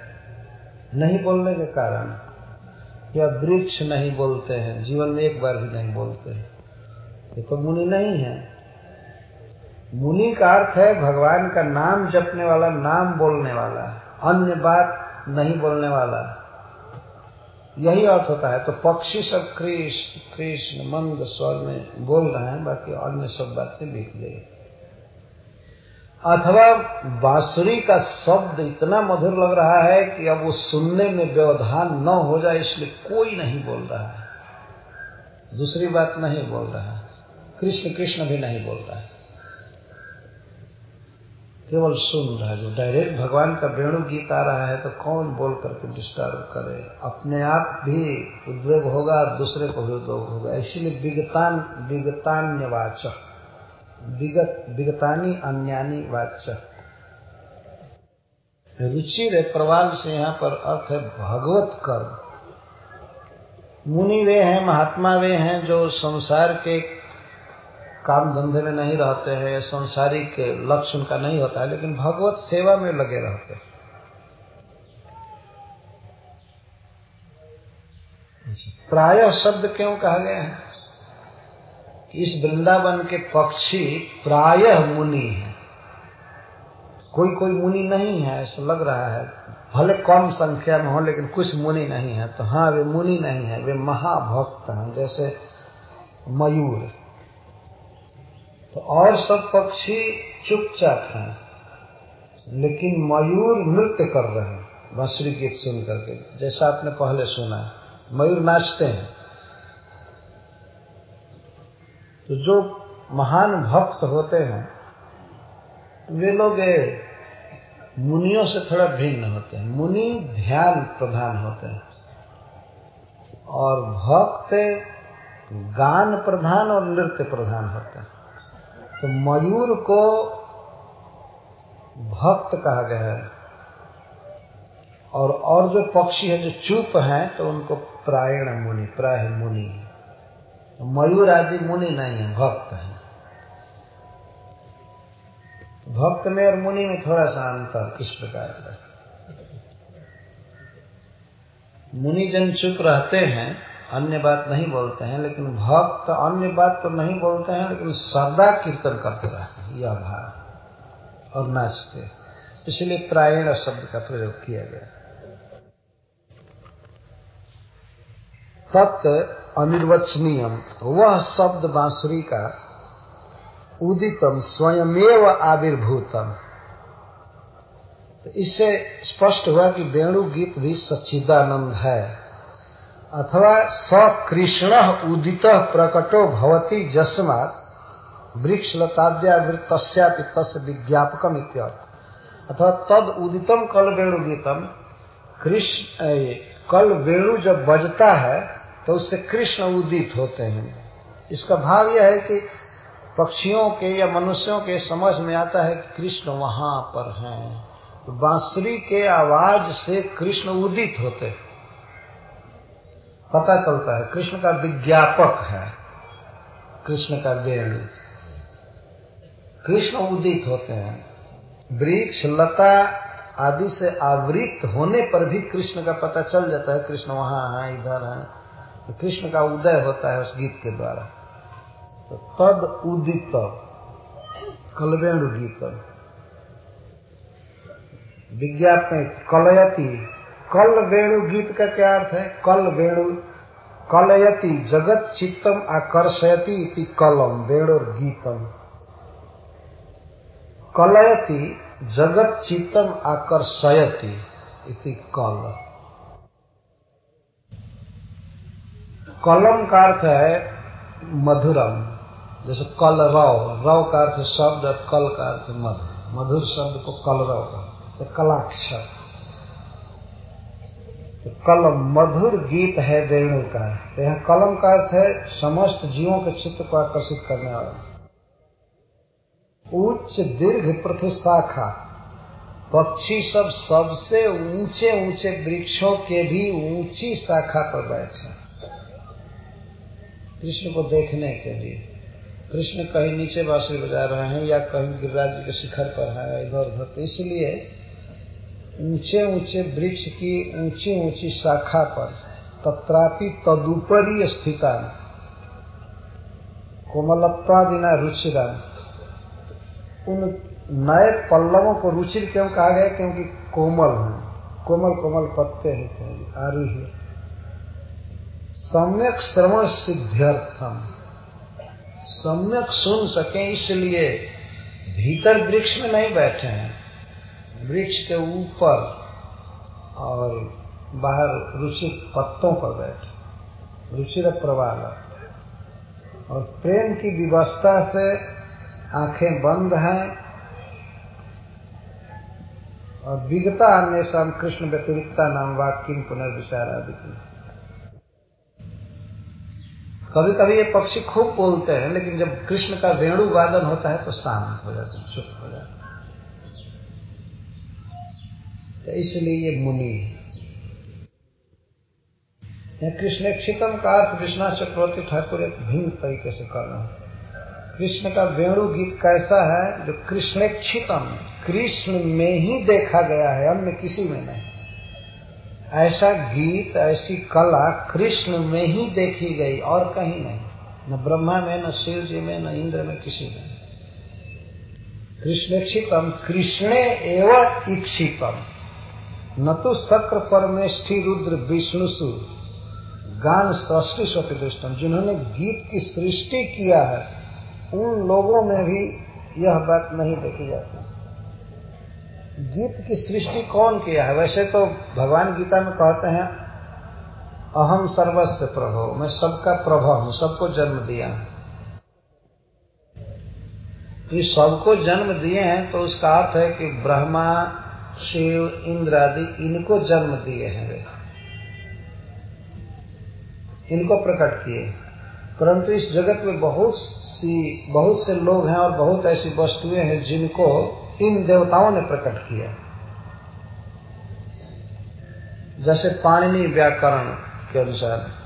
नहीं बोलने के कारण। या वृक्ष नहीं बोलते हैं, जीवन में एक बार भी नहीं बोलते हैं। ये तो मुनि नहीं है। मुनि का अर्थ है भगवान का नाम जपने वाला, नाम बोलने वाला, अन्य बात नहीं बोलने वाला। यही अर्थ होता है। तो पक्षी सब कृष्ण कृष्ण, मंद स्वर में बोल रहे हैं, बाकी अन्य सब बातें बीत गई अथवा बांसुरी का शब्द इतना मधुर लग रहा है कि अब वो सुनने में व्यवधान न हो जाए, इसलिए कोई नहीं बोल रहा है। दूसरी बात नहीं बोल रहा कृष्ण कृष्ण भी नहीं बोल रहा है। केवल सुन रहा है जो डायरेक्ट भगवान का वेणु गीत आ रहा है तो कौन बोल करके डिस्टर्ब करे? अपने आप भी उद्वेग होगा और दूसरे को भी उद्योग होगा। इसीलिए विगतान, विगतान्यवाचक। विगत विगतानी अन्यानी वाच्य। रुचि प्रवाल से यहाँ पर अर्थ है भगवत कर्म। मुनि वे हैं, महात्मा वे हैं जो संसार के काम धंधे में नहीं रहते हैं संसारिक लक्ष्य उनका नहीं होता है लेकिन भगवत सेवा में लगे रहते हैं। प्राय शब्द क्यों कहा गया है? इस वृंदावन के पक्षी प्राय मुनि है। कोई कोई मुनि नहीं है, ऐसा लग रहा है। भले कम संख्या में हो, लेकिन कुछ मुनि नहीं है। तो हाँ वे मुनि नहीं है, वे महाभक्त हैं, जैसे मयूर। तो और सब पक्षी चुपचाप हैं, लेकिन मयूर नृत्य कर रहे हैं। बांसुरी गीत सुन करके, जैसा आपने पहले सुना मयूर नाचते हैं। तो जो महान भक्त होते हैं, वे लोग मुनियों से थोड़ा भिन्न होते हैं। मुनि ध्यान प्रधान होते हैं। और भक्त गान प्रधान और नृत्य प्रधान होते हैं। तो मयूर को भक्त कहा गया है। और और जो पक्षी है, जो चुप हैं तो उनको प्रायण मुनि, प्राय मुनि। तो मयूर आदि मुनि नहीं है, भक्त है। भक्त में और मुनि में थोड़ा सा अंतर किस प्रकार का मुनि जन चुप रहते हैं, अन्य बात नहीं बोलते हैं, लेकिन भक्त अन्य बात तो नहीं बोलते हैं, लेकिन सदा कीर्तन करते रहते हैं, यह भाव। और नाचते इसलिए प्रायण शब्द का प्रयोग किया गया। तत् अनिर्वचनीयम। वह शब्द बांसुरी का उदितम, स्वयमेव आविर्भूतम। तो इससे स्पष्ट हुआ कि वेणु गीत भी सच्चिदानंद है। अथवा स कृष्ण उदित प्रकटो भवती जस्मात वृक्ष लताद्यावृत तस् इत्यर्थ। अथवा तद उदितम कल वेणु गीतम कृष्ण कल वेणु जब बजता है तो उससे कृष्ण उदित होते हैं। इसका भाव यह है कि पक्षियों के या मनुष्यों के समझ में आता है कि कृष्ण वहाँ पर हैं। तो बांसुरी के आवाज़ से कृष्ण उदित होते पता चलता है, कृष्ण का विज्ञापक है। कृष्ण का वेणु कृष्ण उदित होते हैं। वृक्ष, लता आदि से आवृत होने पर भी कृष्ण का पता चल जाता है, कृष्ण वहाँ है, इधर है। तो कृष्ण का उदय होता है उस गीत के द्वारा। तो तद उदित कलवेणु गीत। विज्ञापन कलयति कल वेणु गीत का क्या अर्थ है? कल वेणु कलयति, जगत चित्तम आकर्षयति इति कलम वेणुर गीतम। कलयति, जगत चित्तम आकर्षयति इति कल कलम का अर्थ है मधुरम, जैसे कल रव रव का अर्थ शब्द और कल का अर्थ मधुर मधुर शब्द को कल रव का तो कलाक्षर। तो कल मधुर गीत है वेणु का। तो यह कलम का अर्थ है समस्त जीवों के चित्त को आकर्षित करने वाला। उच्च दीर्घ प्रतिशाखा पक्षी सब सबसे ऊँचे ऊँचे वृक्षों के भी ऊँची शाखा पर बैठे कृष्ण को देखने के लिए। कृष्ण कहीं नीचे बांसुरी बजा रहे हैं या कहीं गिरिराज के शिखर पर है, इधर उधर। तो इसलिए ऊँचे ऊँचे वृक्ष की ऊँची ऊँची शाखा पर तत्रापि तदुपरी स्थिता कोमलत्वा दिना रुचिरा उन नए पल्लवों को रुचिर क्यों कहा गया? क्योंकि कोमल है। कोमल कोमल पत्ते होते हैं आरूही सम्यक श्रवण सिद्ध्यर्थम। सम्यक सुन सके, इसलिए भीतर वृक्ष में नहीं बैठे हैं। वृक्ष के ऊपर और बाहर रुचित पत्तों पर बैठे। रुचिर प्रवाह और प्रेम की व्यवस्था से आँखें बंद हैं और विगता अन्य कृष्ण व्यतिरिक्ता नाम वाक्य पुनर्विचार आदि की कभी कभी ये पक्षी खूब बोलते हैं, लेकिन जब कृष्ण का वेणु वादन होता है तो शांत हो जाते हैं, चुप हो जाते तो इसलिए ये मुनि है। कृष्ण क्षितम का अर्थ विश्वनाथ चक्रवर्ती ठाकुर एक भिन्न तरीके से कर रहे हैं। कृष्ण का वेणु गीत कैसा है? जो कृष्णेक्षितम कृष्ण में ही देखा गया है, अन्य किसी में नहीं। ऐसा गीत, ऐसी कला कृष्ण में ही देखी गई और कहीं नहीं। न ब्रह्मा में, न शिव जी में, न इंद्र में, किसी में। कृष्णेक्षितम, कृष्णे एवं इक्षितम। न तो शक्र परमेष्ठी रुद्र विष्णुसु। गान सृष्टि स्वपि दृष्टम। जिन्होंने गीत की सृष्टि किया है, उन लोगों में भी यह बात नहीं देखी जाती। गीत की सृष्टि कौन किया है? वैसे तो भगवान गीता में कहते हैं अहम सर्वस्व प्रभो, मैं सबका प्रभव हूँ, सबको जन्म दिया तो सबको जन्म दिए हैं तो उसका अर्थ है कि ब्रह्मा, शिव, इंद्र आदि इनको जन्म दिए हैं वे। इनको प्रकट किए। परंतु इस जगत में बहुत सी, बहुत से लोग हैं और बहुत ऐसी वस्तुएँ हैं जिनको इन देवताओं ने प्रकट किया। जैसे पाणिनि व्याकरण के अनुसार।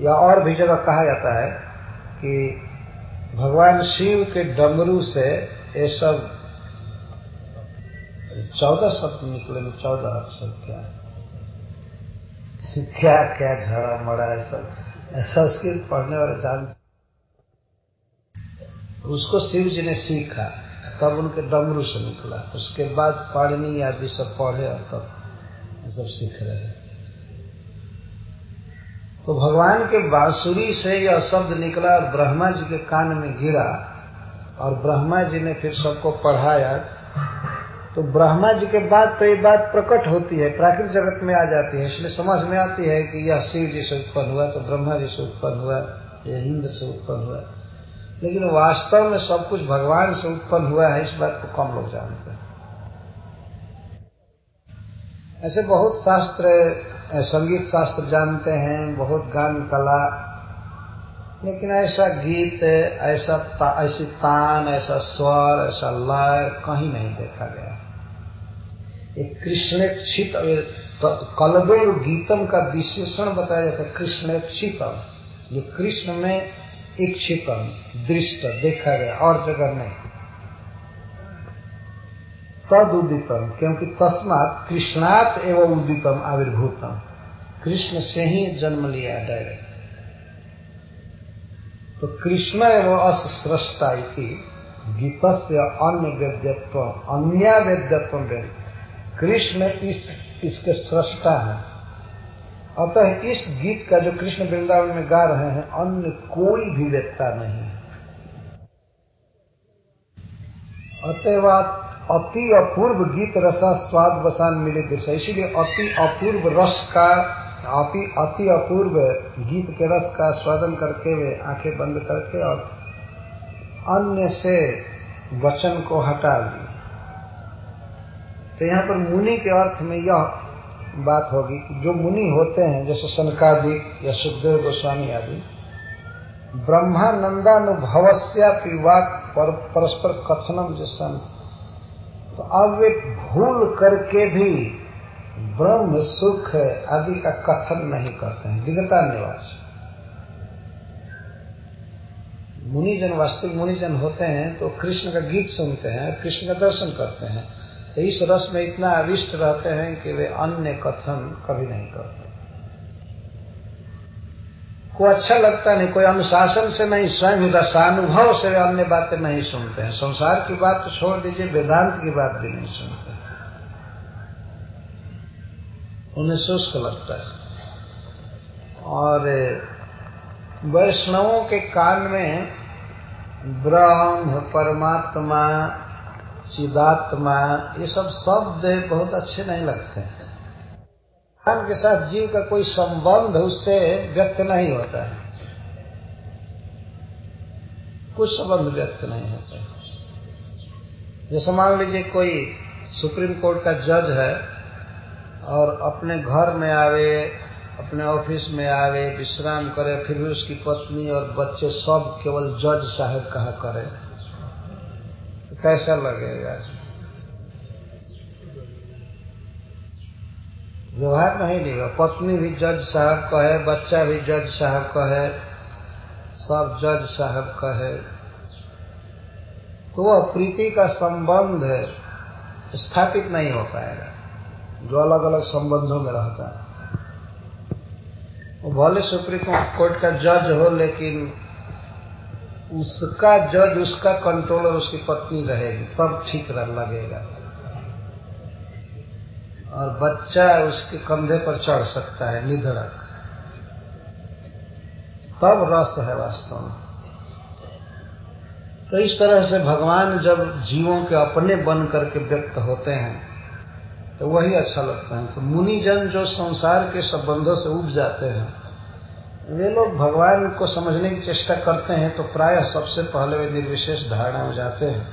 या और भी जगह कहा जाता है कि भगवान शिव के डमरू से ये सब चौदह शब्द निकले, चौदह अक्षर क्या? क्या क्या, झड़ा है सब संस्कृत पढ़ने वाले जान उसको शिव जी ने सीखा। तब उनके डमरू से निकला। उसके बाद पाणनी आदि सब पढ़े और तब सब सीख रहे। तो भगवान के बांसुरी से यह शब्द निकला और ब्रह्मा जी के कान में गिरा और ब्रह्मा जी ने फिर सबको पढ़ाया। तो ब्रह्मा जी के बाद तो ये बात प्रकट होती है, प्राकृतिक जगत में आ जाती है। इसलिए समझ में आती है कि यह शिव जी से उत्पन्न हुआ तो ब्रह्मा जी से उत्पन्न हुआ, यह इंद्र से उत्पन्न हुआ। लेकिन वास्तव में सब कुछ भगवान से उत्पन्न हुआ है इस बात को कम लोग जानते हैं। ऐसे बहुत शास्त्र संगीत शास्त्र जानते हैं बहुत गान कला लेकिन ऐसा गीत ऐसा ता, ऐसी तान ऐसा स्वर ऐसा लय कहीं नहीं देखा गया। एक कृष्णेक्षित तो कलबेर गीतम का विशेषण बताया जाता है कृष्णेक्षितम। ये कृष्ण में इच्छितम दृष्ट देखा गया और जगह नहीं। तद उदितम क्योंकि तस्मात कृष्णात एवं उदितम आविर्भूतम कृष्ण से ही जन्म लिया डायरेक्ट तो कृष्ण एवं अस सृष्टा गीत से अन्य वेद्यत्व अन्य वेद्यत्व कृष्ण इस, इसके सृष्टा है। अतः इस गीत का जो कृष्ण वृंदावन में गा रहे हैं, अन्य कोई भी व्यक्ता नहीं अतएव अति अपूर्व गीत रसा स्वाद वसान मिले दिशा। इसीलिए अति अपूर्व रस का, अति अति अपूर्व गीत के रस का स्वादन करके वे आँखें बंद करके और अन्य से वचन को हटा ली तो यहाँ पर मुनि के अर्थ में यह बात होगी कि जो मुनि होते हैं जैसे सनकादिक या सुखदेव गोस्वामी आदि ब्रह्मानंदानुभवस्यापि वाक पर, परस्पर कथनम जैसा तो अब वे भूल करके भी ब्रह्म सुख आदि का कथन नहीं करते हैं। विगता निवास। मुनिजन वास्तविक मुनिजन होते हैं तो कृष्ण का गीत सुनते हैं कृष्ण का दर्शन करते हैं। तो इस रस में इतना अविष्ट रहते हैं कि वे अन्य कथन कभी नहीं करते। को अच्छा लगता नहीं, कोई अनुशासन से नहीं, स्वयं रसानुभव से अन्य बातें नहीं सुनते हैं। संसार की बात तो छोड़ दीजिए, वेदांत की बात भी नहीं सुनते उन्हें शुष्क लगता है। और, वैष्णवों के कान में ब्रह्म, परमात्मा चिदात्मा ये सब शब्द बहुत अच्छे नहीं लगते। हैं भगवान के साथ जीव का कोई संबंध उससे व्यक्त नहीं होता है। कुछ संबंध व्यक्त नहीं होता। है जैसे मान लीजिए कोई सुप्रीम कोर्ट का जज है और अपने घर में आवे, अपने ऑफ़िस में आवे, विश्राम करे, फिर भी उसकी पत्नी और बच्चे सब केवल जज साहब कहा करे। कैसा लगेगा व्यवहार नहीं देगा पत्नी भी जज साहब कहे बच्चा भी जज साहब कहे सब जज साहब कहे तो वह प्रीति का संबंध स्थापित नहीं हो पाएगा, जो अलग अलग संबंधों में रहता है। वो भले सुप्रीम कोर्ट का जज हो, लेकिन उसका जज, उसका कंट्रोलर उसकी पत्नी रहेगी, तब ठीक लगेगा। और बच्चा उसके कंधे पर चढ़ सकता है, निधड़क। तब रस है वास्तव में। तो इस तरह से भगवान जब जीवों के अपने बन करके व्यक्त होते हैं तो वही अच्छा लगता है। तो मुनिजन जो संसार के संबंधों से उब जाते हैं वे लोग भगवान को समझने की चेष्टा करते हैं तो प्राय सबसे पहले वे निर्विशेष धारणा में जाते हैं।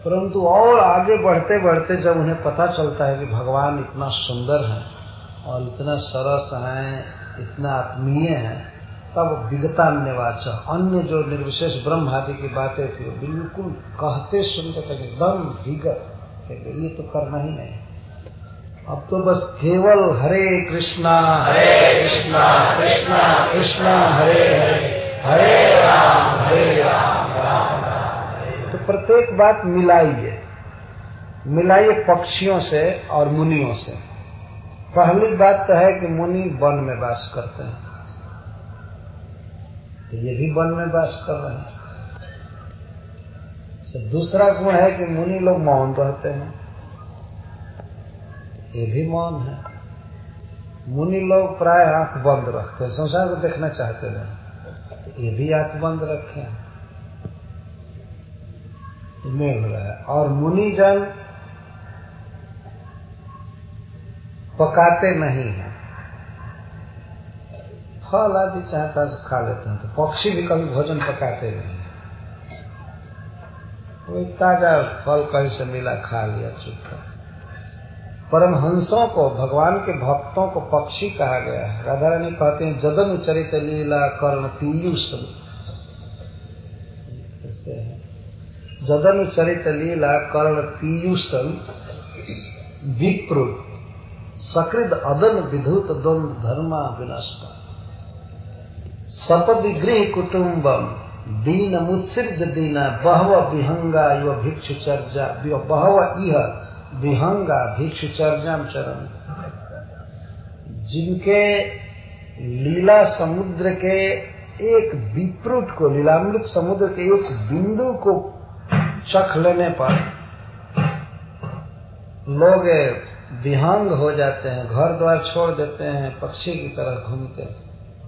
परंतु और आगे बढ़ते बढ़ते जब उन्हें पता चलता है कि भगवान इतना सुंदर है और इतना सरस है, इतना आत्मीय है, तब विगतान्यवाच अन्य जो निर्विशेष ब्रह्म आदि की बातें थी बिल्कुल कहते सुनते थे एकदम विगत। ये तो करना ही नहीं अब तो बस केवल हरे कृष्णा। हरे कृष्णा कृष्णा कृष्णा हरे हरे। हरे राम हरे राम राम तो प्रत्येक बात मिलाइए मिलाइए पक्षियों से और मुनियों से। पहली बात तो है कि मुनि वन में वास करते हैं। तो ये भी वन में वास कर रहे हैं। तो दूसरा गुण है कि मुनि लोग मौन रहते हैं। ये भी मौन है। मुनि लोग प्राय आँख बंद रखते हैं, संसार को देखना चाहते हैं। ये भी आँख बंद रखे। मिल रहा है। और मुनिजन पकाते नहीं है। फल आदि चाहता से खा लेते हैं तो पक्षी भी कभी भोजन पकाते नहीं है। कोई ताज़ा फल कहीं से मिला, खा लिया चुपका परमहंसों को, भगवान के भक्तों को पक्षी कहा गया है। राधा रानी कहते हैं, जदन चरित लीला कर्ण पीयूष। जदन चरित लीला कर्ण पीयूषम विप्र, सकृद अदन विधुत द्वंद धर्मा विनष्ट। सपदि गृह कुटुम्बम, दीन मुत्सृज दीना, बहव विहंगा यो भिक्षु चर्चा बहव इह। विहंगा, भिक्षु चर्जाम चरण जिनके लीला समुद्र के एक विप्रुट को, लीलामृत समुद्र के एक बिंदु को चख लेने पर लोग विहंग हो जाते हैं, घर द्वार छोड़ देते हैं, पक्षी की तरह घूमते हैं।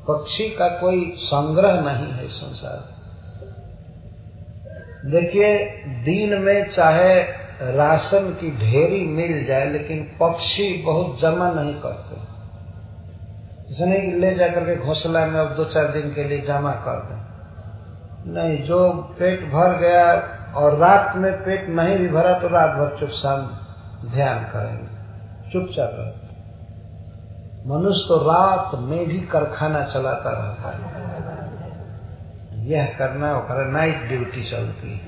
पक्षी का कोई संग्रह नहीं है संसार देखिए, दिन में चाहे राशन की ढेरी मिल जाए, लेकिन पक्षी बहुत जमा नहीं करते। इसने ले जाकर के घोसला में अब दो चार दिन के लिए जमा कर दें। नहीं, जो पेट भर गया और रात में पेट नहीं भी भरा तो रात भर चुप शाम ध्यान करेंगे। चुपचाप रहते मनुष्य तो रात में भी कारखाना चलाता रहता है। यह करना वो कर नाइट ड्यूटी चलती है।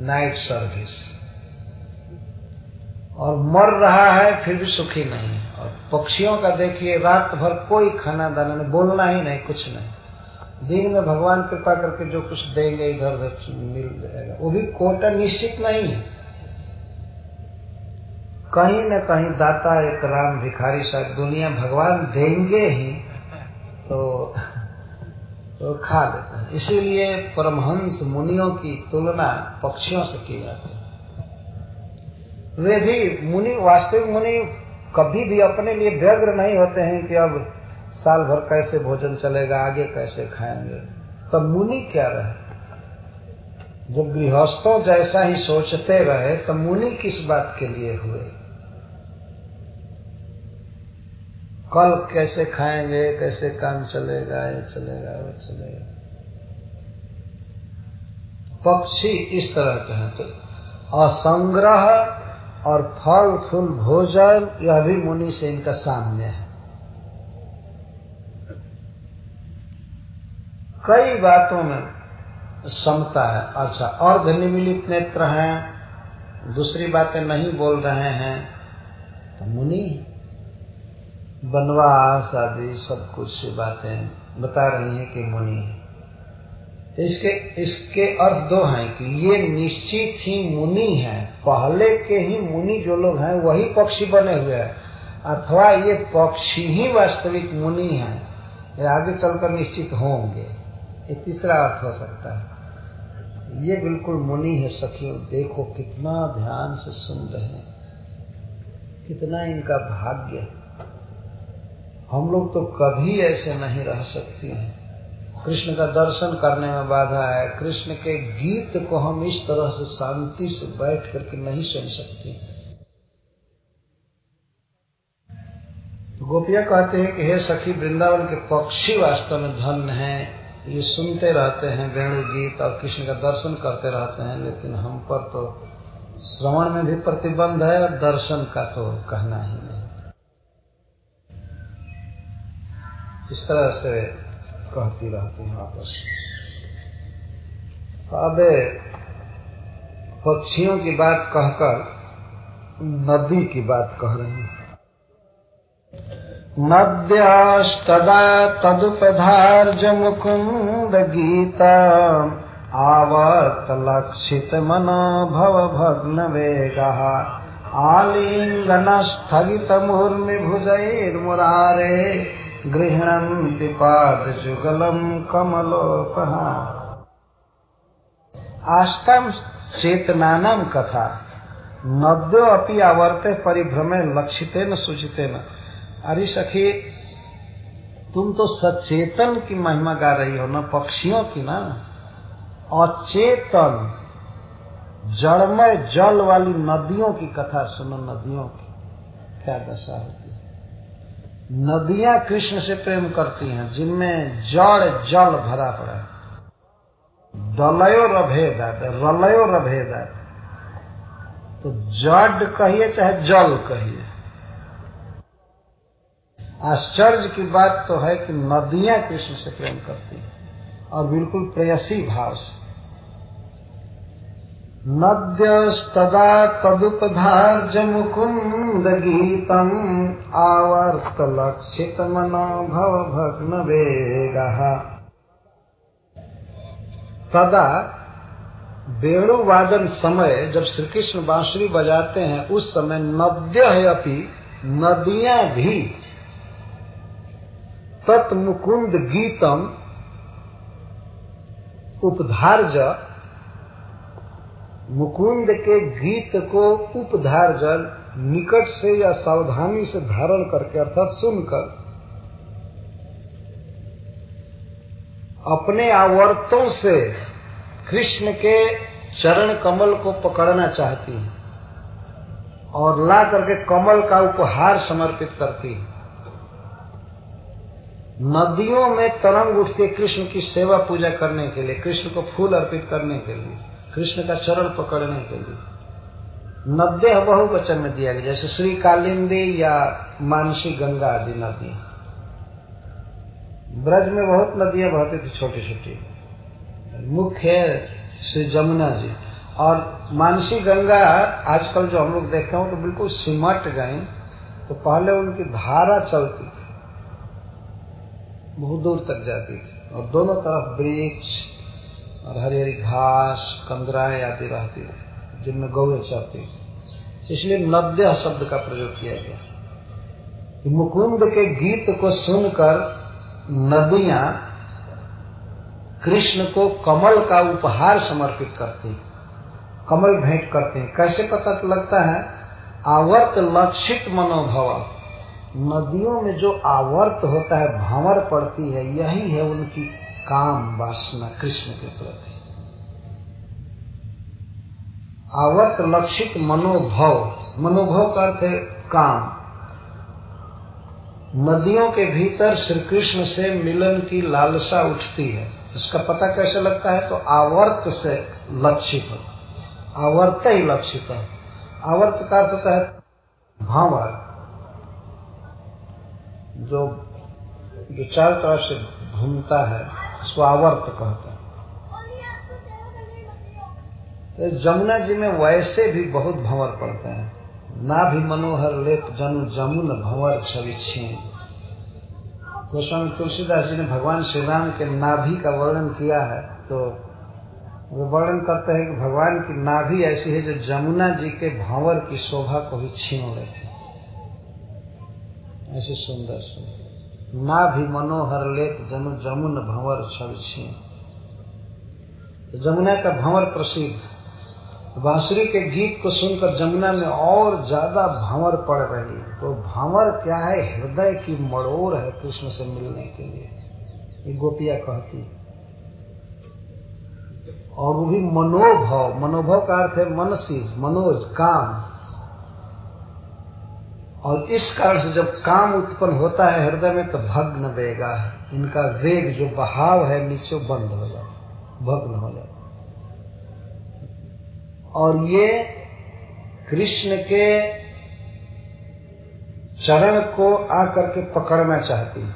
Night service. और मर रहा है, फिर भी सुखी नहीं। है और पक्षियों का देखिए, रात भर कोई खाना दाना नहीं, बोलना ही नहीं, कुछ नहीं। दिन में भगवान कृपा करके जो कुछ देंगे, इधर उधर मिल जाएगा। वो भी कोटा निश्चित नहीं। है कहीं न कहीं दाता एक राम भिखारी साहब दुनिया भगवान देंगे ही तो तो खा लेते हैं। इसीलिए परमहंस मुनियों की तुलना पक्षियों से की जाती है। वे भी मुनि, वास्तविक मुनि कभी भी अपने लिए व्यग्र नहीं होते हैं कि अब साल भर कैसे भोजन चलेगा, आगे कैसे खाएँगे। तब मुनि क्या रहे? जब गृहस्थों जैसा ही सोचते रहे तो मुनि किस बात के लिए हुए? कल कैसे खाएँगे, कैसे काम चलेगा, ये चलेगा, वो चलेगा। पक्षी इस तरह के तो असंग्रह और फल फूल भोजन, यह भी मुनि से इनका सामने है। कई बातों में समता है। अच्छा अर्ध निमिलित नेत्र हैं, दूसरी बातें नहीं बोल रहे हैं तो मुनि बनवास आदि सब कुछ बातें बता रही हैं कि मुनि है। इसके इसके अर्थ दो हैं कि ये निश्चित ही मुनि हैं। पहले के ही मुनि जो लोग हैं, वही पक्षी बने हुए हैं। अथवा ये पक्षी ही वास्तविक मुनि हैं। ये आगे चलकर निश्चित होंगे। ये तीसरा अर्थ हो सकता है। ये बिल्कुल मुनि है, सखियों। देखो कितना ध्यान से सुन रहे हैं। कितना इनका भाग्य। हम लोग तो कभी ऐसे नहीं रह सकते हैं। कृष्ण का दर्शन करने में बाधा है। कृष्ण के गीत को हम इस तरह से शांति से बैठ करके नहीं सुन सकते। गोपिया कहते हैं कि, हे सखी, वृंदावन के पक्षी वास्तव में धन है। ये सुनते रहते हैं वेणु गीत और कृष्ण का दर्शन करते रहते हैं, लेकिन हम पर तो श्रवण में भी प्रतिबंध है और दर्शन का तो कहना ही नहीं। इस तरह से कहती रहती हैं आपस अब पक्षियों की बात कहकर नदी की बात कह रही हैं। नद्यास्तदा तदुपधार्ज मुकुंद गीता आवर्त लक्षित मुर्मि गृह्णन्ति पादजुगलम् कमलोपहा आष्टम चेतनानाम कथा। नद्यो अपि आवर्ते परिभ्रमे लक्षितेन सूचितेन। अरे सखी, तुम तो सचेतन की महिमा गा रही हो न, पक्षियों की ना? अचेतन, जड़मय जल वाली नदियों की कथा सुनो, नदियों की। क्या दशा होती नदियाँ कृष्ण से प्रेम करती हैं, जिनमें जड़ जल भरा पड़ा है। दलयो रभेद रलयो रभेद तो जड कहिए चाहे जल कहिए। आश्चर्य की बात तो है कि नदियाँ कृष्ण से प्रेम करती हैं, और बिल्कुल प्रेयसी भाव से। नद्यस्तदा तदुपधार्ज मुकुंद गीतम आवर्त लक्षित मनो भव भग्न वेग तदा वेणु वादन समय जब श्री कृष्ण बांसुरी बजाते हैं, उस समय नद्य है अपी, नदियाँ भी। तत्मुकुंद गीतम उपधार्ज मुकुंद के गीत को उपधार जल, निकट से या सावधानी से धारण करके अर्थात सुनकर, अपने आवर्तों से कृष्ण के चरण कमल को पकड़ना चाहती है और ला करके कमल का उपहार समर्पित करती है। नदियों में तरंग उठते कृष्ण की सेवा पूजा करने के लिए, कृष्ण को फूल अर्पित करने के लिए। कृष्ण का चरण पकड़ने के लिए नद्य बहुवचन में दिया गया, जैसे श्री कालिंदी या मानसी गंगा आदि नदी ब्रज में बहुत नदियाँ बहती थी छोटी छोटी मुख्य है श्री जमुना जी। और मानसी गंगा आजकल जो हम लोग देख रहे हो तो बिल्कुल सिमट गए तो पहले उनकी धारा चलती थी। बहुत दूर तक जाती थी। और दोनों तरफ़ वृक्ष और हरी हरी घास, कंदराएँ आदि रहती थी, जिनमें गौए चलती थी। इसलिए नद्य शब्द का प्रयोग किया गया। मुकुंद के गीत को सुनकर नदियाँ कृष्ण को कमल का उपहार समर्पित करती कमल भेंट करते हैं। कैसे पता लगता है? आवर्त लक्षित मनोभव। नदियों में जो आवर्त होता है, भंवर पड़ती है, यही है उनकी काम वासना कृष्ण के प्रति। आवर्त लक्षित मनोभव मनोभव का अर्थ है काम। नदियों के भीतर श्री कृष्ण से मिलन की लालसा उठती है। इसका पता कैसे लगता है? तो आवर्त से लक्षित हो। आवर्त ही लक्षित है। आवर्त का अर्थ होता है भावर जो जो चारों तरफ़ से घूमता है उसको आवर्त कहते हैं। तो जमुना जी में वैसे भी बहुत भंवर पड़ते हैं। ना भी मनोहर लेप जनु जमुन भंवर छवि छीन। गोस्वामी तुलसीदास जी ने भगवान श्री राम के नाभि का वर्णन किया है तो वो वर्णन करते हैं कि भगवान की नाभि ऐसी है जो जमुना जी के भंवर की शोभा को भी छीन लेती ऐसे सुंदर सुंदर। नाभि मनोहर लेत जनु जमुन भंवर छवि तो जमुना का भंवर प्रसिद्ध। बांसुरी के गीत को सुनकर जमुना में और ज़्यादा भंवर पड़ रही है। तो भंवर क्या है? हृदय की मड़ोर है कृष्ण से मिलने के लिए। ये गोपिया कहती और वो भी मनोभव। मनोभव का अर्थ है मनसीज, मनोज, काम। और इस कारण से जब काम उत्पन्न होता है हृदय में तो भग्न वेगा है इनका वेग, जो बहाव है, नीचे बंद हो जाता भग्न हो जाता और ये कृष्ण के चरण को आकर के पकड़ना चाहती है।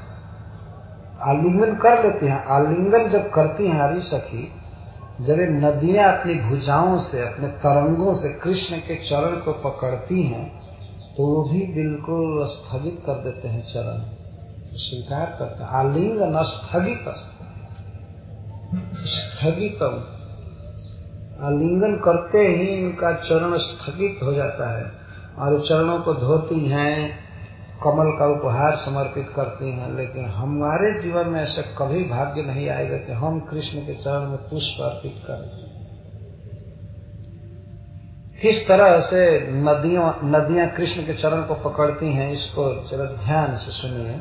आलिंगन कर लेती हैं। आलिंगन जब करती हैं हरी सखी, जब ये नदियाँ अपनी भुजाओं से, अपने तरंगों से कृष्ण के चरण को पकड़ती हैं तो वो भी बिल्कुल स्थगित कर देते हैं चरण। स्वीकार करते हैं। आलिंगन स्थगित। स्थगितम। आलिंगन करते ही इनका चरण स्थगित हो जाता है और चरणों को धोती हैं, कमल का उपहार समर्पित करती हैं। लेकिन हमारे जीवन में ऐसा कभी भाग्य नहीं आएगा कि हम कृष्ण के चरण में पुष्प अर्पित करें। किस तरह से नदियों, नदियाँ कृष्ण के चरण को पकड़ती हैं, इसको जरा ध्यान से सुनिए।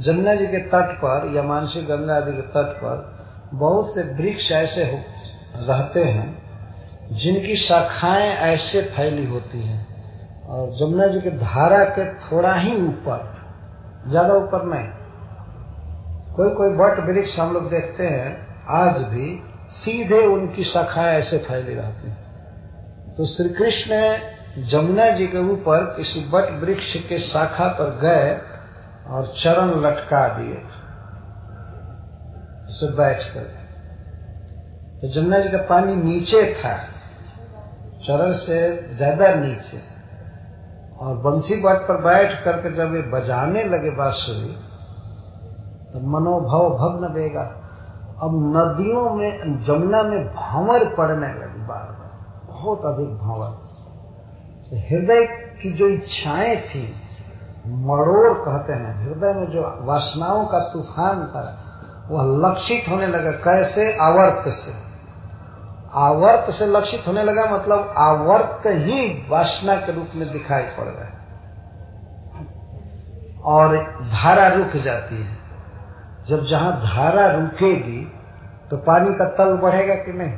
जमुना जी के तट पर, या मानसी गंगा आदि के तट पर बहुत से वृक्ष ऐसे रहते हैं, जिनकी शाखाएँ ऐसे फैली होती हैं। और जमुना जी के धारा के थोड़ा ही ऊपर, ज़्यादा ऊपर नहीं। कोई कोई बट वृक्ष हम लोग देखते हैं, आज भी सीधे उनकी शाखाएँ ऐसे फैली रहती हैं। तो श्री कृष्ण जमुना जी के ऊपर किसी बट वृक्ष के शाखा पर गए और चरण लटका दिए थे। बैठ कर। तो जमुना जी का पानी नीचे था। चरण से ज़्यादा नीचे। और बंसी बाट पर बैठ करके जब ये बजाने लगे बांसुरी तो मनोभव भग्न देगा अब नदियों में, जमुना में भंवर पड़ने लगी बार बार। बहुत अधिक भंवर तो हृदय की जो इच्छाएँ थी, मरोड़ कहते हैं, हृदय में जो वासनाओं का तूफ़ान था, वह लक्षित होने लगा। कैसे? आवर्त से। आवर्त से लक्षित होने लगा मतलब आवर्त ही वासना के रूप में दिखाई पड़ रहा है। और धारा रुक जाती है। जब जहाँ धारा रुकेगी तो पानी का तल बढ़ेगा कि नहीं?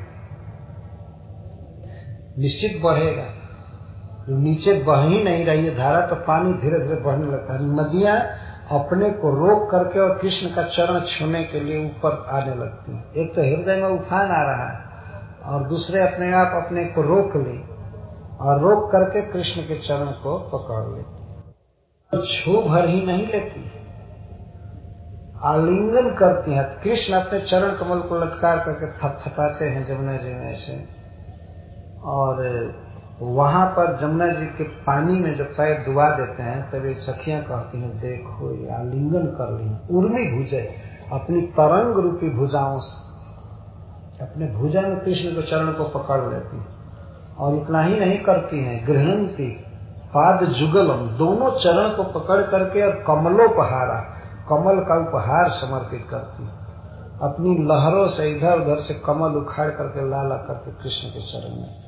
निश्चित बढ़ेगा। जो नीचे बह ही नहीं रही है धारा तो पानी धीरे धीरे बढ़ने लगता है। नदियाँ अपने को रोक करके और कृष्ण का चरण छूने के लिए ऊपर आने लगती है। एक तो हृदय में उफान आ रहा है और दूसरे अपने आप अपने को रोक ले और रोक करके कृष्ण के चरण को पकड़ ले तो छू भर ही नहीं लेती आलिंगन करती है। कृष्ण अपने चरण कमल को लटकार करके थपथपाते हैं जमुना जी में ऐसे। और वहाँ पर जमुना जी के पानी में जब पैर डुबा देते हैं, तब एक सखियाँ कहती हैं, देखो, ये आलिंगन कर ली उर्मी भुजे, अपनी तरंग रूपी भुजाओं से। अपने भुजा में कृष्ण के चरण को पकड़ लेती और इतना ही नहीं करती हैं गृहणती पाद जुगलम, दोनों चरण को पकड़ करके और कमलोपहारा, कमल का उपहार समर्पित करती अपनी लहरों से इधर उधर से कमल उखाड़ करके लाला करके कृष्ण के चरण में।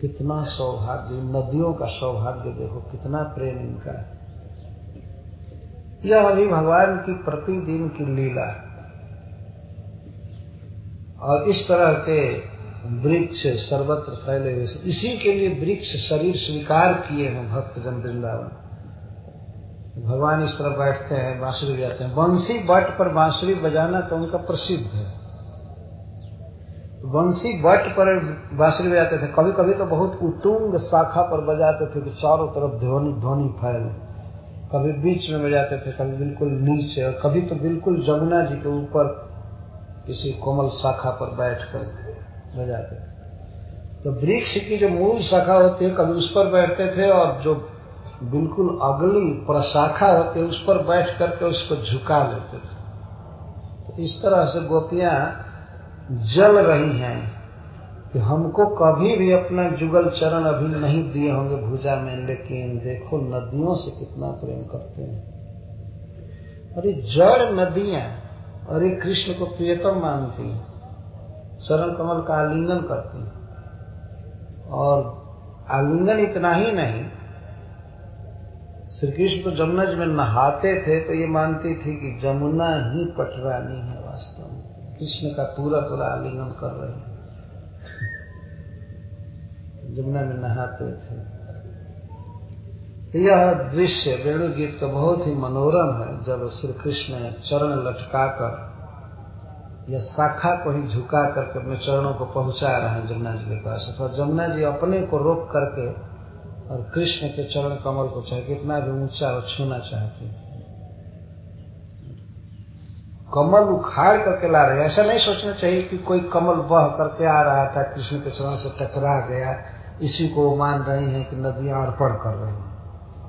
कितना सौभाग्य, नदियों का सौभाग्य देखो, कितना प्रेम इनका है। यह अभी भगवान की प्रतिदिन की लीला है। और इस तरह के वृक्ष सर्वत्र फैले हुए इसी के लिए वृक्ष शरीर स्वीकार किए हैं भक्त जन वृंदावन। भगवान इस तरह बैठते हैं, बांसुरी बजाते हैं। बंसी बट पर बांसुरी बजाना तो उनका प्रसिद्ध है। बंसी बट पर बांसुरी बजाते थे। कभी कभी तो बहुत उतुंग शाखा पर बजाते थे कि चारों तरफ़ ध्वनि ध्वनि फैले। कभी बीच में बजाते थे, कभी बिल्कुल नीचे, और कभी तो बिल्कुल जमुना जी के ऊपर किसी कोमल शाखा पर बैठ कर बजाते थे। तो वृक्ष की जो मूल शाखा होती है, कभी उस पर बैठते थे, और जो बिल्कुल अगली प्रशाखा होती है, उस पर बैठ करके उसको झुका लेते थे। तो इस तरह से गोपियाँ जल रही हैं, कि हमको कभी भी अपना जुगल चरण अभी नहीं दिए होंगे भुजा में, लेकिन देखो नदियों से कितना प्रेम करते हैं। अरे जड़ नदियाँ अरे कृष्ण को प्रियतम मानती हैं, चरण कमल का आलिंगन करती हैं। और आलिंगन इतना ही नहीं, श्री कृष्ण तो जमुना जी में नहाते थे तो ये मानती थी कि जमुना ही पटरानी है। कृष्ण का पूरा पूरा आलिंगन कर रहे हैं। में नहाते थे। यह दृश्य वेणु गीत का बहुत ही मनोरम है, जब श्री कृष्ण चरण लटकाकर या शाखा को ही झुका करके अपने चरणों को पहुँचा रहे हैं जमुना जी के पास। अथवा जमुना जी अपने को रोक करके और कृष्ण के चरण कमल को चाहे कितना भी ऊँचा और छूना चाहते कमल उखाड़ करके ला रहे ऐसा नहीं सोचना चाहिए कि कोई कमल बह करके आ रहा था, कृष्ण के चरण से टकरा गया। इसी को मान रही हैं कि नदियाँ अर्पण कर रही हैं।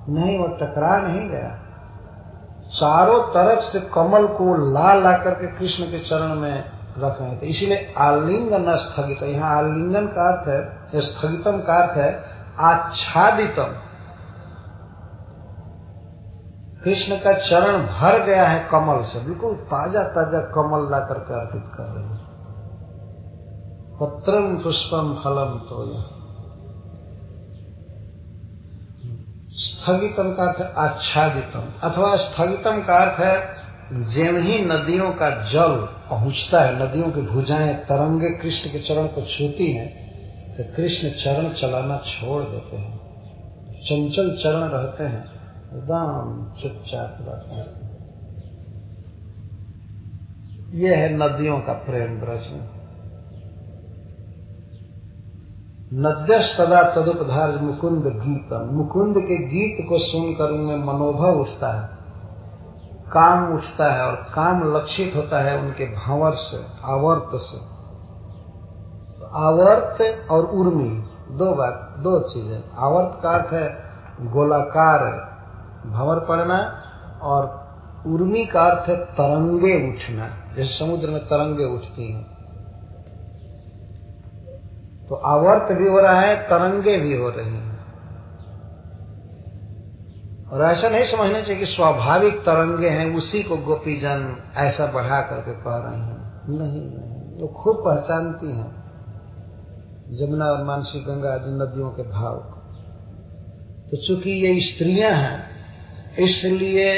नहीं, वो टकरा नहीं गया। चारों तरफ़ से कमल को ला ला करके कृष्ण के चरण में रख रहे थे। इसीलिए आलिंगन स्थगित। यहाँ आलिंगन का अर्थ है स्थगितम का अर्थ है, आच्छादितम। कृष्ण का चरण भर गया है कमल से। बिल्कुल ताज़ा ताज़ा कमल ला करके अर्पित कर रहे हैं। पत्रम पुष्पम फलम तो स्थगितम का अर्थ आच्छादितम। अथवा स्थगितम का अर्थ है, जेम ही नदियों का जल पहुँचता है, नदियों की भुजाएँ तरंगे कृष्ण के चरण को छूती हैं तो कृष्ण चरण चलाना छोड़ देते हैं। चंचल चरण रहते हैं। एकदम चुपचाप हैं यह है नदियों का प्रेम ब्रज में नद्यश तदा तदुपधार मुकुंद गीतम। मुकुंद के गीत को सुनकर उनमें मनोभव उठता है। काम उठता है और काम लक्षित होता है उनके भावर से, आवर्त से। आवर्त और उर्मी, दो बात, दो चीज़ें। आवर्त का अर्थ है गोलाकार भंवर पड़ना और उर्मी का अर्थ है तरंगे उठना। जैसे समुद्र में तरंगे उठती हैं। तो आवर्त भी हो रहा है, तरंगे भी हो रही हैं। और ऐसा नहीं समझना चाहिए कि स्वाभाविक तरंगे हैं, उसी को गोपीजन ऐसा बढ़ा करके कह रहे हैं। नहीं नहीं, वो खूब पहचानती हैं। जमुना और मानसी गंगा आदि नदियों के भाव को। तो चूँकि ये स्त्रियाँ हैं इसलिए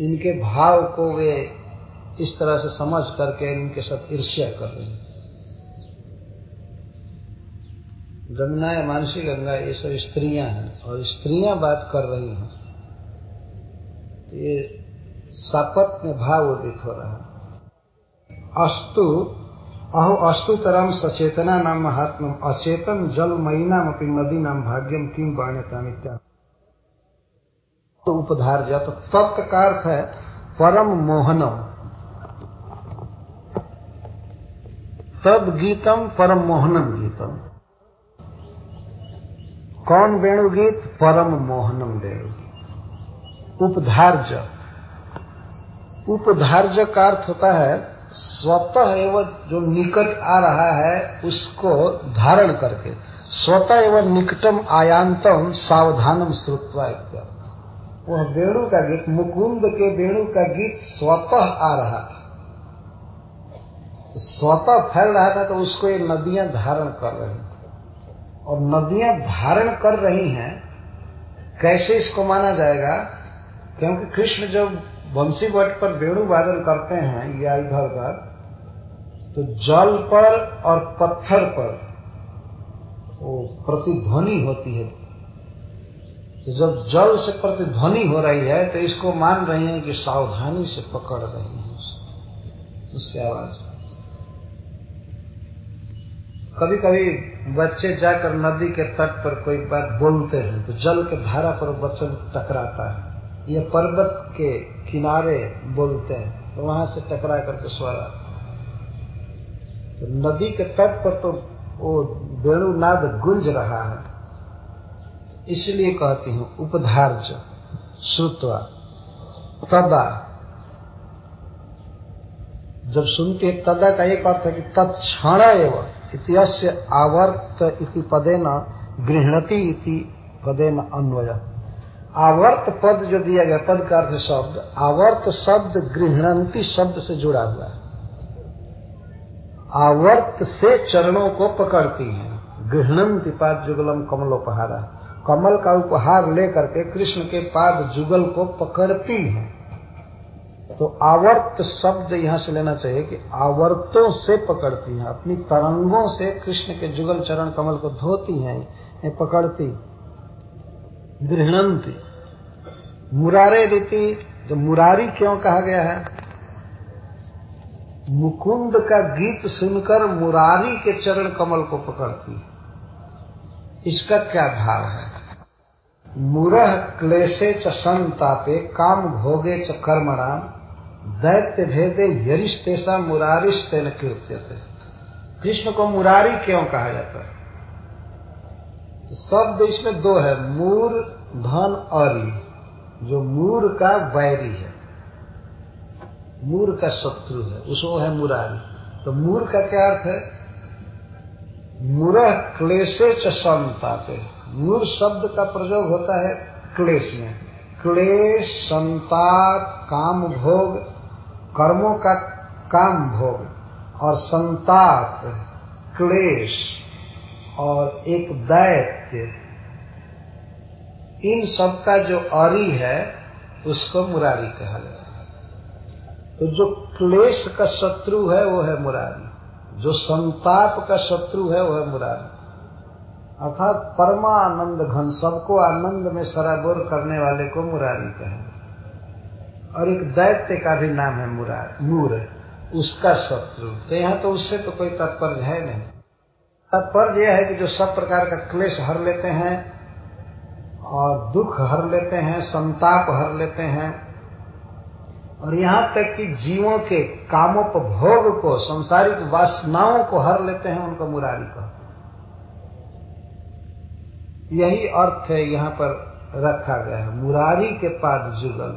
इनके भाव को वे इस तरह से समझ करके इनके साथ ईर्ष्या कर रहे हैं। या मानसी गंगा, ये सब स्त्रियाँ हैं और स्त्रियाँ बात कर रही हैं तो ये सापत में भाव उदित हो रहा है। अस्तु, अहो अस्तुतरम सचेतना नाम महात्म अचेतन जल नाम अपनी नदी नाम भाग्यम किम बाण्यता मित्या तो उपधार जा तो तत्व का अर्थ है परम मोहनम। तद गीतम परम मोहनम गीतम। कौन वेणु गीत परम मोहनम वेणु गीत उपधार्य उपधार्य का अर्थ होता है, स्वतः एवं जो निकट आ रहा है, उसको धारण करके। स्वतः एवं निकटम आयांतम सावधानम श्रुत्वा वह वेणु का गीत, मुकुंद के वेणु का गीत स्वतः आ रहा था। स्वतः फैल रहा था तो उसको ये नदियाँ धारण कर रही थी और नदियाँ धारण कर रही हैं, कैसे इसको माना जाएगा? क्योंकि कृष्ण जब बंसी बट पर वेणु वादन करते हैं, या इधर उधर तो जल पर और पत्थर पर वो प्रतिध्वनि होती है। तो जब जल से प्रतिध्वनि हो रही है तो इसको मान रही हैं कि सावधानी से पकड़ रही हैं उसकी आवाज़। कभी कभी बच्चे जाकर नदी के तट पर कोई बात बोलते हैं तो जल के धारा पर बच्चों टकराता है। ये पर्वत के किनारे बोलते हैं तो वहाँ से टकरा करके स्वर आता तो नदी के तट पर तो वो वेणुनाद गुंज रहा है। इसलिए कहती हूँ उपधार्य श्रुत्वा, तदा। जब सुनते तदा का एक अर्थ है कि तत्क्षण एवं इतिहास आवर्त इति न गृहणती इति न अन्वय। आवर्त पद जो दिया गया, पद का अर्थ शब्द। आवर्त शब्द गृहणंती शब्द से जुड़ा हुआ है। आवर्त से चरणों को पकड़ती है। गृहणंती पाद जुगलम कमलोपहारा। कमल का उपहार लेकर के कृष्ण के पाद जुगल को पकड़ती हैं। तो आवर्त शब्द यहाँ से लेना चाहिए कि आवर्तों से पकड़ती हैं, अपनी तरंगों से कृष्ण के जुगल चरण कमल को धोती हैं, ये पकड़ती। गृहणंती। मुरारे रीति जो मुरारी क्यों कहा गया है? मुकुंद का गीत सुनकर मुरारी के चरण कमल को पकड़ती है। इसका क्या भाव है? मुरह, क्लेशे च संतापे, काम भोगे च कर्मणाम, दैत्य भेदे यरिष्तेसा मुरारिष्टे न कीर्त्यते। कृष्ण को मुरारी क्यों कहा जाता है? शब्द इसमें दो है, मूर, धन, अरी। जो मूर का वैरी है, मूर का शत्रु है, उसको है मुरारी। तो मूर का क्या अर्थ है? मुरह क्लेशे च मूर शब्द का प्रयोग होता है क्लेश में। क्लेश, संताप, काम, भोग, कर्मों का काम, भोग। और संताप, क्लेश और एक दैत्य। इन सब का जो अरी है, उसको मुरारी कहा है। तो जो क्लेश का शत्रु है, वो है मुरारी। जो संताप का शत्रु है, वह मुरारी अर्थात परमानंद घन, सबको आनंद में सराबोर करने वाले को मुरारी कहें। और एक दैत्य का भी नाम है मुरार मूर उसका शत्रु। तो यहाँ तो उससे तो कोई तात्पर्य है नहीं। तात्पर्य यह है कि जो सब प्रकार का क्लेश हर लेते हैं, और दुख हर लेते हैं, संताप हर लेते हैं और यहाँ तक कि जीवों के कामोपभोग को, संसारिक वासनाओं को हर लेते हैं उनको मुरारी कहते यही अर्थ है यहाँ पर रखा गया है, मुरारी के पाद जुगल।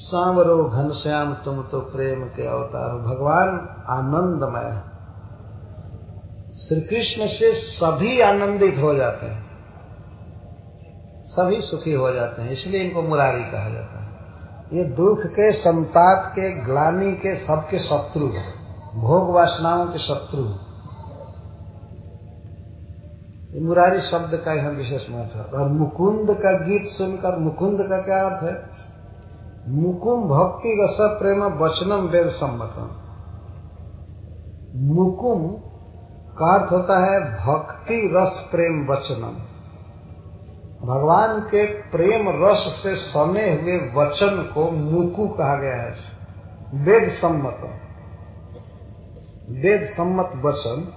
सांवरो घनश्याम, तुम तो प्रेम के अवतार भगवान आनंदमय श्री कृष्ण से सभी आनंदित हो जाते हैं। सभी सुखी हो जाते हैं, इसलिए इनको मुरारी कहा जाता है। ये दुख के, संताप के, ग्लानी के सबके शत्रु भोग वासनाओं के शत्रु मुरारी शब्द का यहाँ विशेष महत्व है। और मुकुंद का गीत सुनकर, मुकुंद का क्या अर्थ है? मुकुम भक्ति रस प्रेम वचनम वेद सम्मतम। मुकुम का अर्थ होता है भक्ति रस प्रेम वचनम। भगवान के प्रेम रस से सने हुए वचन को मुकु कहा गया है। वेद सम्मत। वेद सम्मत वचन।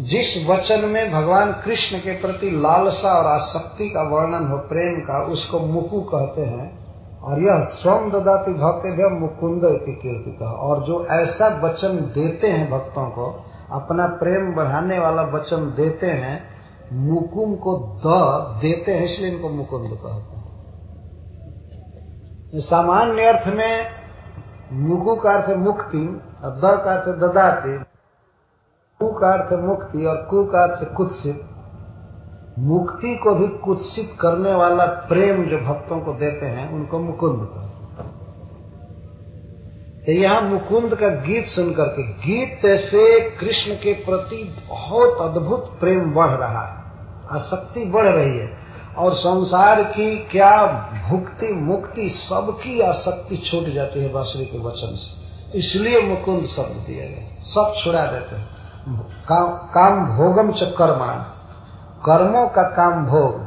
जिस वचन में भगवान कृष्ण के प्रति लालसा और आसक्ति का वर्णन हो, प्रेम का, उसको मुकु कहते हैं। और यह स्वम ददाति भक्त मुकुंद कीर्ति का और जो ऐसा वचन देते हैं भक्तों को, अपना प्रेम बढ़ाने वाला वचन देते हैं मुकुम को द देते हैं, इसलिए इनको मुकुंद कहते हैं। सामान्य अर्थ में मुकु का अर्थ मुक्ति, और द का अर्थ ददाती। कु का अर्थ मुक्ति और कु का अर्थ कुत्सित। मुक्ति को भी कुत्सित करने वाला प्रेम जो भक्तों को देते हैं, उनको मुकुंद कहते तो यहाँ मुकुंद का गीत सुनकर के गीत से कृष्ण के प्रति बहुत अद्भुत प्रेम बढ़ रहा है आसक्ति बढ़ रही है और संसार की क्या भुक्ति मुक्ति सबकी आसक्ति छूट जाती है बांसुरी के वचन से। इसलिए मुकुंद शब्द दिया गया सब छुड़ा देते हैं। काम, काम भोगम च कर्मणा कर्मों का काम भोग।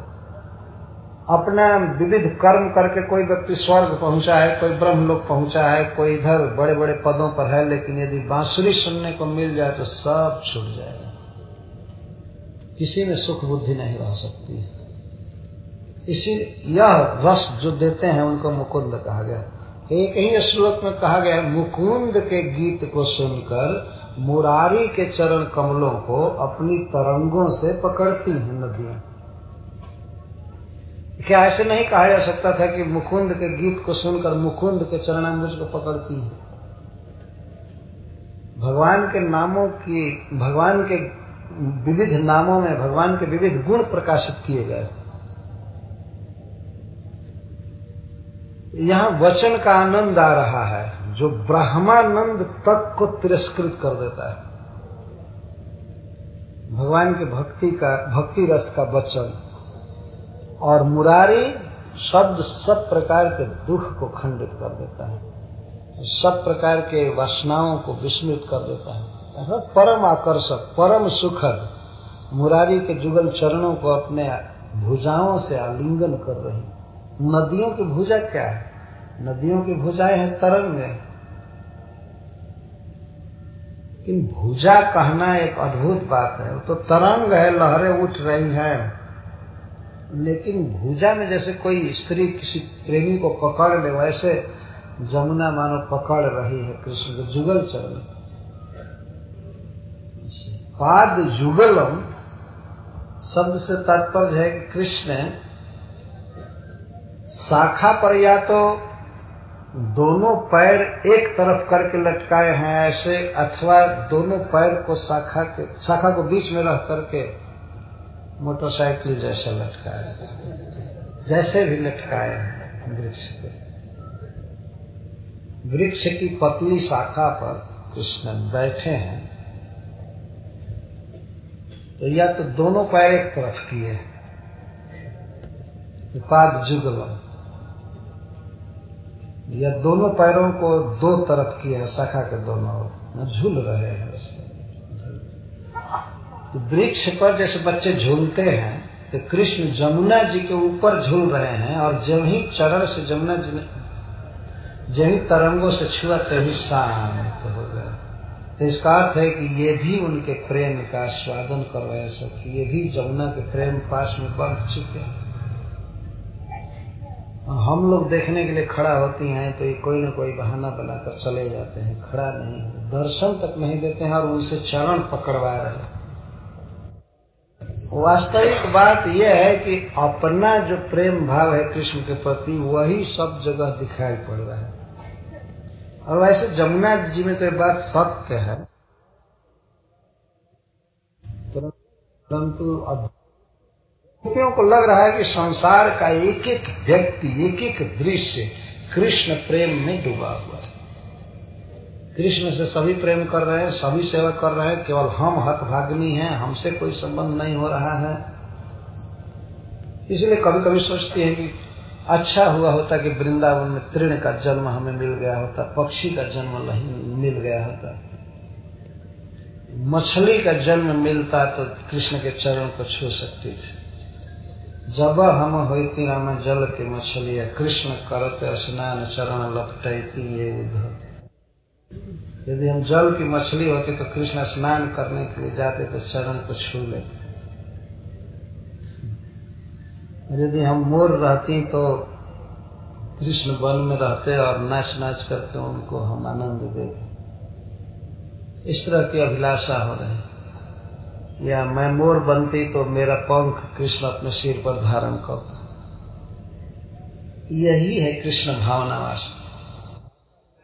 अपना विविध कर्म करके कोई व्यक्ति स्वर्ग पहुँचा है, कोई ब्रह्म लोक पहुँचा है, कोई इधर बड़े बड़े पदों पर है, लेकिन यदि बांसुरी सुनने को मिल जाए तो सब छूट जाएगा। किसी में सुख बुद्धि नहीं रह सकती। इसी, यह रस जो देते हैं, उनको मुकुंद कहा गया। एक ही श्लोक में कहा गया मुकुंद के गीत को सुनकर मुरारी के चरण कमलों को अपनी तरंगों से पकड़ती हैं नदियाँ। क्या ऐसे नहीं कहा जा सकता था कि मुकुंद के गीत को सुनकर मुकुंद के चरणाम्बुज को पकड़ती हैं? भगवान के नामों की, भगवान के विविध नामों में, भगवान के विविध गुण प्रकाशित किए गए यहाँ वचन का आनंद आ रहा है, जो ब्रह्मानंद तक को तिरस्कृत कर देता है। भगवान के भक्ति का, भक्ति रस का वचन। और मुरारी शब्द सब प्रकार के दुख को खंडित कर देता है। सब प्रकार के वासनाओं को विस्मृत कर देता है। ऐसा परम आकर्षक, परम सुखद मुरारी के जुगल चरणों को अपने भुजाओं से आलिंगन कर रही नदियों की भुजा क्या है? नदियों की भुजाएँ हैं तरंग। लेकिन भुजा कहना एक अद्भुत बात है। तो तरंग है, लहरें उठ रही हैं। लेकिन भुजा में जैसे कोई स्त्री किसी प्रेमी को पकड़ ले, वैसे जमुना मानो पकड़ रही है, कृष्ण के जुगल चरण। पाद जुगलम शब्द से तात्पर्य है कि कृष्ण शाखा पर या तो दोनों पैर एक तरफ़ करके लटकाए हैं ऐसे, अथवा दोनों पैर को शाखा के शाखा को बीच में रख करके मोटरसाइकिल जैसे लटकाए जैसे भी लटकाए हैं, वृक्ष को वृक्ष की पतली शाखा पर कृष्ण बैठे हैं। तो या तो दोनों पैर एक तरफ़ किए पाद जुगलम। या दोनों पैरों को दो तरफ़ किए शाखा के दोनों झूल रहे हैं तो वृक्ष पर जैसे बच्चे झूलते हैं तो कृष्ण जमुना जी के ऊपर झूल रहे हैं और जब ही चरण से जमुना जी ने जब ही तरंगों से छुआ तभी शांत हो गया। तो इसका अर्थ है कि ये भी उनके प्रेम का स्वादन कर रहे हैं, सखी। ये भी जमुना के प्रेम पास में बंध चुके हैं। हम लोग देखने के लिए खड़ा होती हैं तो ये कोई ना कोई बहाना बनाकर चले जाते हैं, खड़ा नहीं दर्शन तक नहीं देते हैं और उनसे चरण पकड़वा रहे हैं। वास्तविक बात यह है कि अपना जो प्रेम भाव है कृष्ण के प्रति, वही सब जगह दिखाई पड़ रहा है। और वैसे जमुना जी में तो ये बात सत्य है। परंतु गोपियों को लग रहा है कि संसार का एक एक व्यक्ति एक एक दृश्य कृष्ण प्रेम में डूबा हुआ कृष्ण से सभी प्रेम कर रहे हैं, सभी सेवा कर रहे हैं, केवल हम हतभाग्नि हैं, हमसे कोई संबंध नहीं हो रहा है। इसलिए कभी कभी सोचती है कि अच्छा हुआ होता कि वृंदावन में तृण का जन्म हमें मिल गया होता, पक्षी का जन्म नहीं मिल गया होता। मछली का जन्म मिलता तो कृष्ण के चरण को छू सकती थी। जब हम होती राम जल के मछलिया कृष्ण करते स्नान चरण लपटती ये उधर। यदि हम जल की मछली होती तो कृष्ण स्नान करने के लिए जाते तो चरण को छू लेते। यदि हम मोर रहती तो कृष्ण वन में रहते और नाच नाच करके उनको हम आनंद देते। इस तरह की अभिलाषा हो रही या मैं मोर बनती तो मेरा पंख कृष्ण अपने सिर पर धारण करता। यही है कृष्ण भावना वास्तव।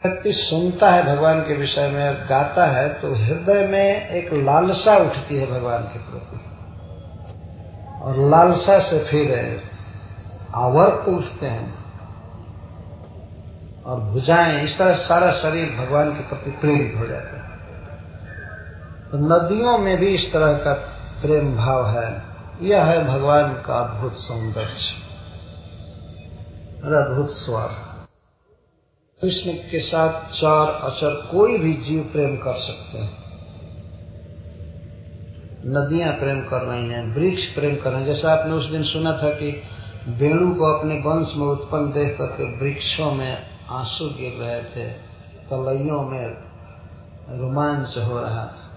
व्यक्ति सुनता है भगवान के विषय में, गाता है तो हृदय में एक लालसा उठती है भगवान के प्रति। और लालसा से फिर आवर्त उठते हैं और भुजाएँ, इस तरह सारा शरीर भगवान के प्रति प्रेरित हो जाता है। तो नदियों में भी इस तरह का प्रेम भाव है। यह है भगवान का अद्भुत सौंदर्य। अद्भुत स्वाद। कृष्ण के साथ चार अचर कोई भी जीव प्रेम कर सकते हैं। नदियाँ प्रेम कर रही हैं, वृक्ष प्रेम कर रहे हैं। जैसा आपने उस दिन सुना था कि वेणु को अपने वंश में उत्पन्न देख करके वृक्षों में आँसू गिर रहे थे, तलैयों में रोमांच हो रहा था।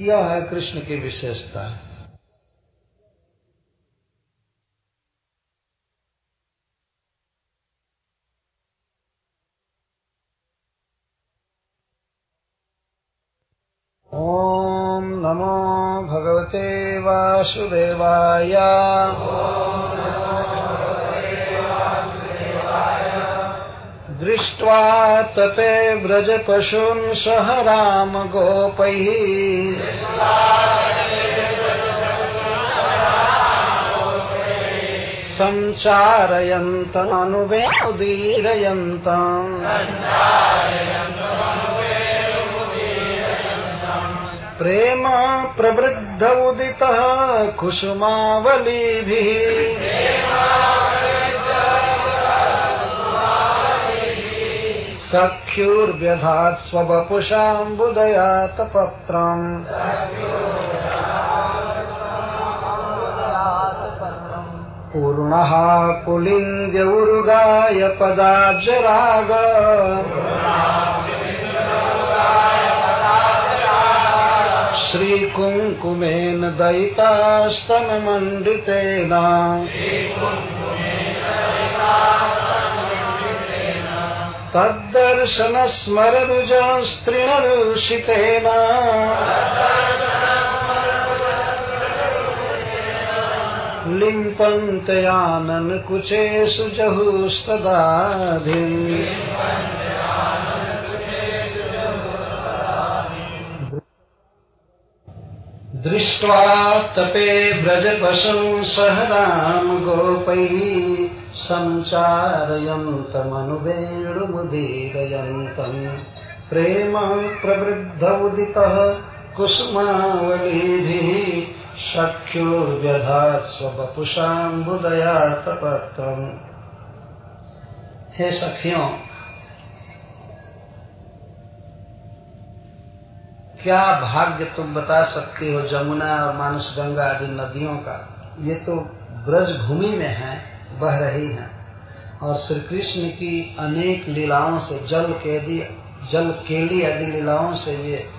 यह है कृष्ण की विशेषता। है नमो भगवते वासुदेवाय। दृष्ट्वा तपे व्रजपशून् सह राम गोपैः प्रेम प्रवृद्ध उदितः कुसुमावलीभिः। सख्युर्व्यधात् स्ववपुषाम्बुदयात् पत्रम् पूर्णः पुलिङ्गौरुगाय पदाब्जराग श्रीकुङ्कुमेन दयितास्तनमण्डितेन। तद्दर्शनस्मररुजस्त्रिणरुषितेन लिम्पन्तयाननकुचेषु जहुस्तदाधिम् दृष्ट्वा तपे व्रजपशुं सह राम गोपैः सञ्चारयन्तमनुवेणुमुदीरयन्तम् प्रेम प्रवृद्ध उदितः कुसुमावलीभिः सख्योर्व्यधात् स्ववपुषाम्बुदयात पत्रम् हे सखियों क्या भाग्य तुम बता सकती हो जमुना और मानस गंगा आदि नदियों का? ये तो ब्रज भूमि में है, बह रही है। और श्री कृष्ण की अनेक लीलाओं से, जल केदी, जल केली आदि लीलाओं से ये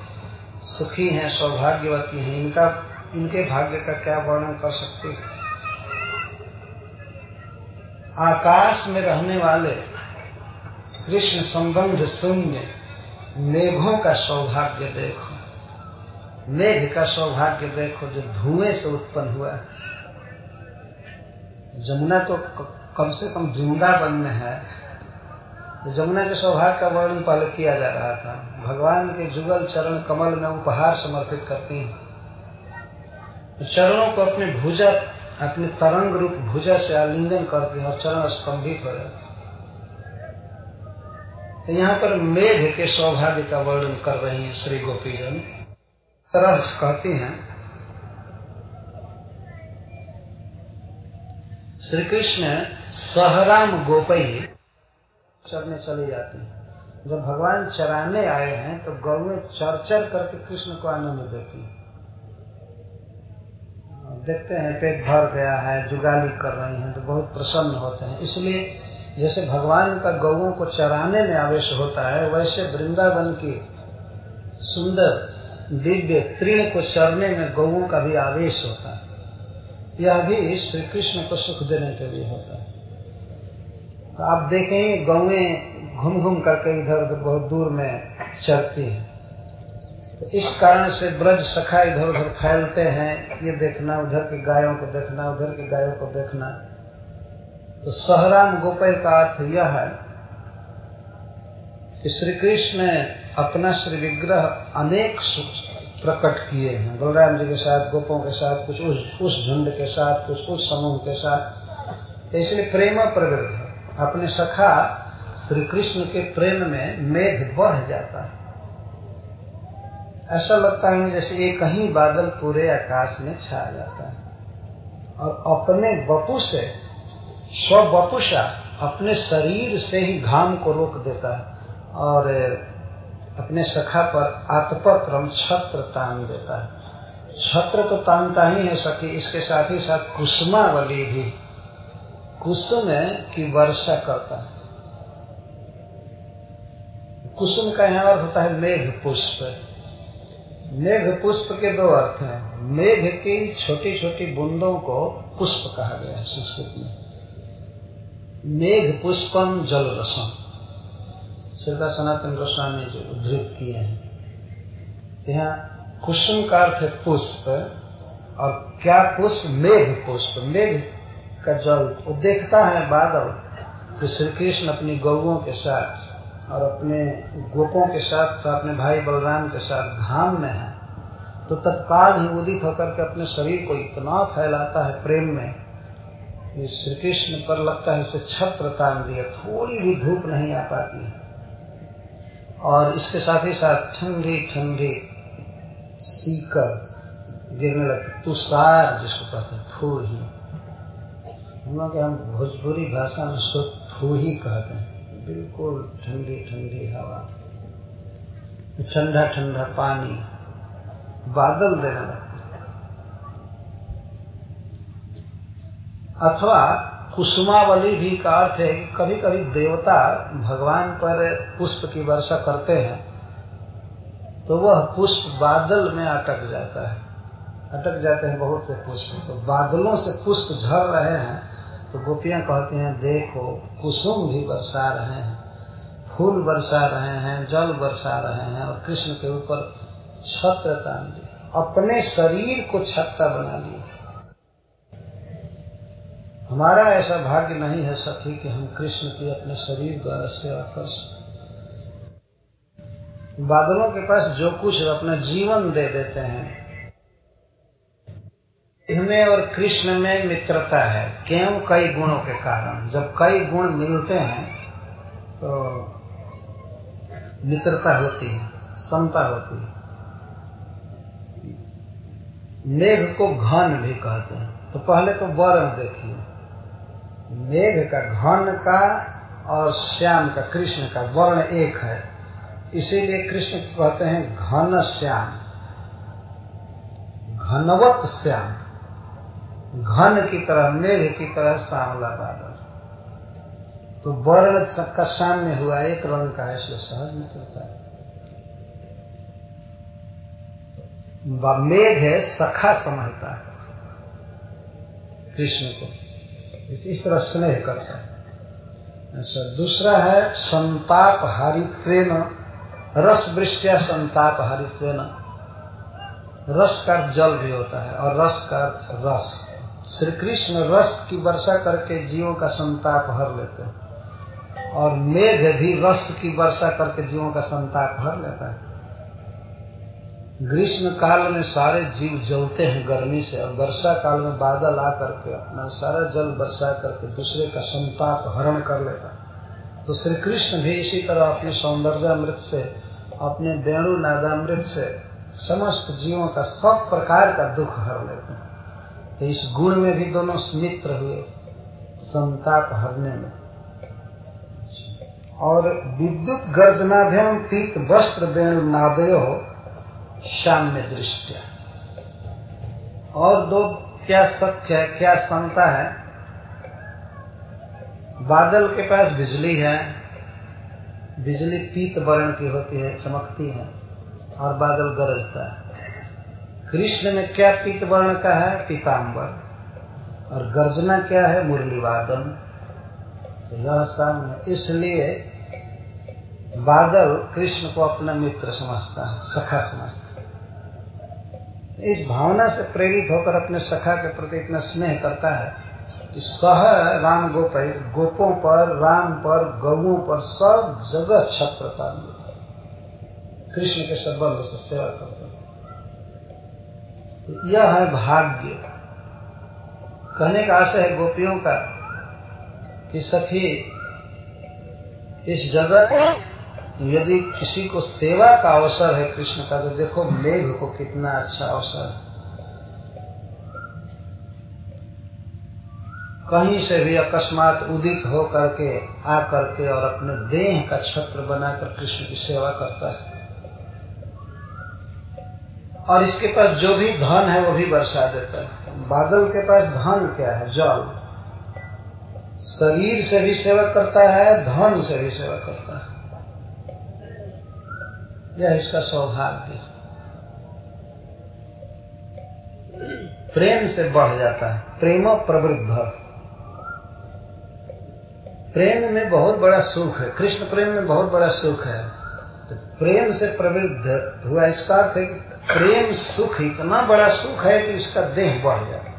सुखी हैं, सौभाग्यवती हैं। इनका, इनके भाग्य का क्या वर्णन कर सकती है? आकाश में रहने वाले कृष्ण संबंध शून्य, मेघों का सौभाग्य देखो। मेघ का सौभाग्य देखो जो धुएँ से उत्पन्न हुआ जमुना तो कम से कम वृंदावन में है। जमुना के सौभाग्य का वर्णन पहले किया जा रहा था। भगवान के जुगल चरण कमल में उपहार समर्पित करती हैं। चरणों को अपने भुजा, अपने तरंग रूप भुजा से आलिंगन करते हैं और चरण स्तंभित हो जाते तो यहाँ पर मेघ के सौभाग्य का वर्णन कर रही हैं श्री गोपीजन। तरह कहती हैं। श्री कृष्ण सहराम गोपई चरने चली जाती हैं। जब भगवान चराने आए हैं तो गौएँ चर चर करके कृष्ण को आनंद देती देखते हैं, पेट भर गया है, जुगाली कर रही हैं तो बहुत प्रसन्न होते हैं। इसलिए जैसे भगवान का गौओं को चराने में आवेश होता है, वैसे वृंदावन की सुंदर दिव्य तृण को चरने में गौओं का भी आवेश होता है। यह भी श्री कृष्ण को सुख देने के लिए होता है। तो आप देखें, गौएँ घूम घूम करके इधर उधर बहुत दूर में चरती हैं। तो इस कारण से ब्रज सखा इधर उधर फैलते हैं। ये देखना, उधर की गायों को देखना, उधर की गायों को देखना। तो सहराम गोपय का अर्थ यह है कि श्री कृष्ण अपना श्री विग्रह अनेक प्रकट किए हैं। बलराम जी के साथ, गोपों के साथ, कुछ उस उस झुंड के साथ, कुछ उस समूह के साथ। इसलिए प्रेम प्रवृत्त अपने सखा श्री कृष्ण के प्रेम में मेघ बढ़ जाता है। ऐसा लगता है जैसे एक ही बादल पूरे आकाश में छा जाता है। और अपने बपू से स्व बपुषा अपने शरीर से ही घाम को रोक देता है। और अपने सखा पर आतपत्रम छत्र तान देता है। छत्र तो तानता ही है सखी, इसके साथ ही साथ कुसुमावली भी। कुसुम की वर्षा करता है। कुसुम का यहाँ अर्थ होता है मेघ पुष्प। मेघ पुष्प के दो अर्थ हैं। मेघ की छोटी छोटी बूंदों को पुष्प कहा गया है संस्कृत में। मेघ पुष्पम जल रसम श्रीदा सनातन गोस्वामी जो उद्धृत किए हैं। यहाँ कुसुम का अर्थ है पुष्प, और क्या पुष्प? मेघ पुष्प। मेघ का जल वो देखता है बादल, कि श्री कृष्ण अपनी गौओं के साथ और अपने गोपों के साथ तो अपने भाई बलराम के साथ धाम में है तो तत्काल ही उदित होकर के अपने शरीर को इतना फैलाता है प्रेम में श्री कृष्ण पर लगता है इसे छत्र तान दिया। थोड़ी भी धूप नहीं आ पाती है। और इसके साथ ही साथ ठंडी ठंडी सीकर गिरने लगती तुषार जिसको कहते हैं फू ही हम लोग हम भोजपुरी भाषा में उसको फू ही कहते हैं। बिल्कुल ठंडी ठंडी हवा। ठंडा ठंडा पानी, बादल देने लगते अथवा कुसुमावली भी का अर्थ है कि कभी कभी देवता भगवान पर पुष्प की वर्षा करते हैं तो वह पुष्प बादल में अटक जाता है। अटक जाते हैं बहुत से पुष्प। तो बादलों से पुष्प झर रहे हैं तो गोपियाँ कहती हैं, देखो, कुसुम भी बरसा रहे हैं, फूल बरसा रहे हैं, जल बरसा रहे हैं और कृष्ण के ऊपर छत्र तान अपने शरीर को छत्ता बना लिया हमारा ऐसा भाग्य नहीं है सखी कि हम कृष्ण की अपने शरीर द्वारा सेवा कर सकें। बादलों के पास जो कुछ अपना जीवन दे देते हैं, इनमें और कृष्ण में मित्रता है क्यों कई गुणों के कारण। जब कई गुण मिलते हैं तो मित्रता होती है, समता होती है। मेघ को घन भी कहते हैं। तो पहले तो वर्ण देखिए। मेघ का घन का और श्याम का कृष्ण का वर्ण एक है। इसीलिए कृष्ण कहते हैं घन श्याम। घनवत श्याम। घन की तरह, मेघ की तरह सांवला बादल। तो वर्ण का सामने हुआ, एक रंग का है, इसलिए सहज मित्रता है। मेघ है, सखा समझता है कृष्ण को। इस तरह स्नेह करता है। अच्छा दूसरा है संताप हरित्वेन रस वृष्टिया संताप हरित्वेन रस का जल भी होता है और रस का अर्थ रस। श्री कृष्ण रस की वर्षा करके जीवों का संताप हर लेते हैं और मेघ भी रस की वर्षा करके जीवों का संताप हर लेता है। ग्रीष्म काल में सारे जीव जलते हैं गर्मी से, और वर्षा काल में बादल आ करके अपना सारा जल बरसा करके दूसरे का संताप हरण कर लेता। तो श्री कृष्ण भी इसी तरह अपने सौंदर्यामृत से, अपने वेणु नादामृत से समस्त जीवों का सब प्रकार का दुख हर लेते हैं। तो इस गुण में भी दोनों मित्र हुए संताप हरने में। और विद्युत गर्जनाभ्याम पीत, वस्त्र वेणु नादयो साम्य दृष्टिया और दो क्या सत्य है, क्या समता है? बादल के पास बिजली है, बिजली पीत वर्ण की होती है, चमकती है, और बादल गरजता है। कृष्ण में क्या पीत वर्ण का है? पीताम्बर और गर्जना क्या है? मुरली वादन यह साम्य। इसलिए बादल कृष्ण को अपना मित्र समझता है, सखा समझता है। इस भावना से प्रेरित होकर अपने सखा के प्रति इतना स्नेह करता है कि सह राम गोप, गोपों पर, राम पर गौओं पर सब जगह छत्रता कृष्ण के संबंध से सेवा करते तो यह है भाग्य। कहने का आशय है गोपियों का कि सखी, इस जगह यदि किसी को सेवा का अवसर है कृष्ण का तो देखो मेघ को कितना अच्छा अवसर है। कहीं से भी अकस्मात उदित हो करके, आ करके और अपने देह का छत्र बनाकर कृष्ण की सेवा करता है। और इसके पास जो भी धन है, वो भी बरसा देता है। बादल के पास धन क्या है? जल। शरीर से भी सेवा करता है, धन से भी सेवा करता है। यह इसका सौभाग्य प्रेम से बढ़ जाता है। प्रेम प्रवृद्ध। प्रेम में बहुत बड़ा सुख है। कृष्ण प्रेम में बहुत बड़ा सुख है। तो प्रेम से प्रवृद्ध हुआ इसका अर्थ है कि प्रेम सुख इतना बड़ा सुख है कि इसका देह बढ़ जाए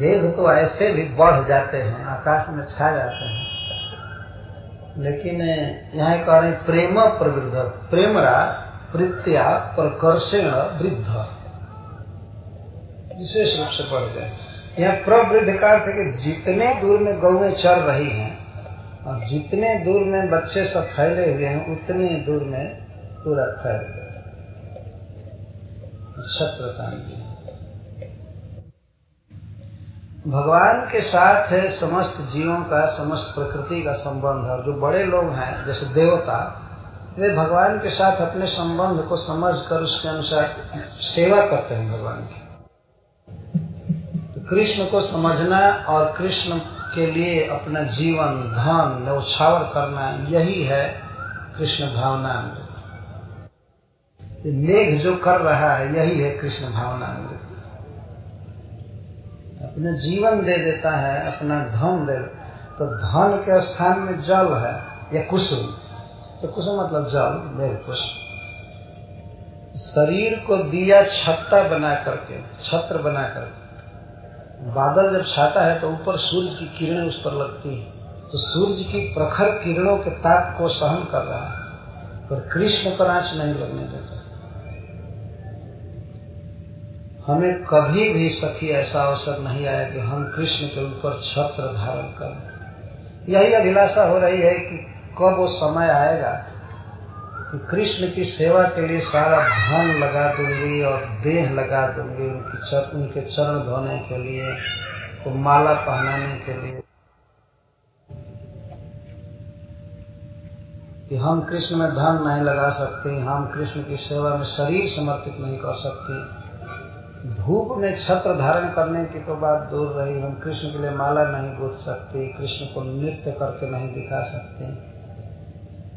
देह तो ऐसे भी बढ़ जाते हैं, आकाश में छा जाते हैं। लेकिन यहाँ कह प्रेम प्रवृद्ध प्रेमरा प्रत्या प्रकर्षण वृद्ध। विशेष रूप से पढ़ गए यहाँ प्रवृद्ध का अर्थ कि जितने दूर में गौएँ चल रही हैं, और जितने दूर में बच्चे सब फैले हुए हैं, उतने दूर में पूरा फैल गया। छत्रतांगी भगवान के साथ है समस्त जीवों का, समस्त प्रकृति का संबंध। और जो बड़े लोग हैं, जैसे देवता, वे भगवान के साथ अपने संबंध को समझ कर उसके अनुसार सेवा करते हैं भगवान की। तो कृष्ण को समझना और कृष्ण के लिए अपना जीवन, धन नौछावर करना, यही है कृष्ण भावना मेघ जो कर रहा है, यही है कृष्ण भावना अमृत अपना जीवन दे देता है, अपना धन दे तो धन के स्थान में जल है, या कुसुम। तो कुसुम मतलब जल मेघ पुष्प। शरीर को दिया छत्ता बना करके, छत्र बना करके। बादल जब छाता है तो ऊपर सूर्य की किरणें उस पर लगती है। तो सूर्य की प्रखर किरणों के ताप को सहन कर रहा है। पर कृष्ण पर आँच नहीं लगने देता। हमें कभी भी सखी ऐसा अवसर नहीं आया कि हम कृष्ण के ऊपर छत्र धारण करें। यही अभिलाषा हो रही है कि कब वो समय आएगा कि कृष्ण की सेवा के लिए सारा धन लगा दूँगी और देह लगा दूँगी उनकी चर, उनके चरण धोने के लिए तो माला पहनाने के लिए। कि हम कृष्ण में धन नहीं लगा सकते हम कृष्ण की सेवा में शरीर समर्पित नहीं कर सकते। धूप में छत्र धारण करने की तो बात दूर रही। हम कृष्ण के लिए माला नहीं गूंथ सकते, कृष्ण को नृत्य करके नहीं दिखा सकते,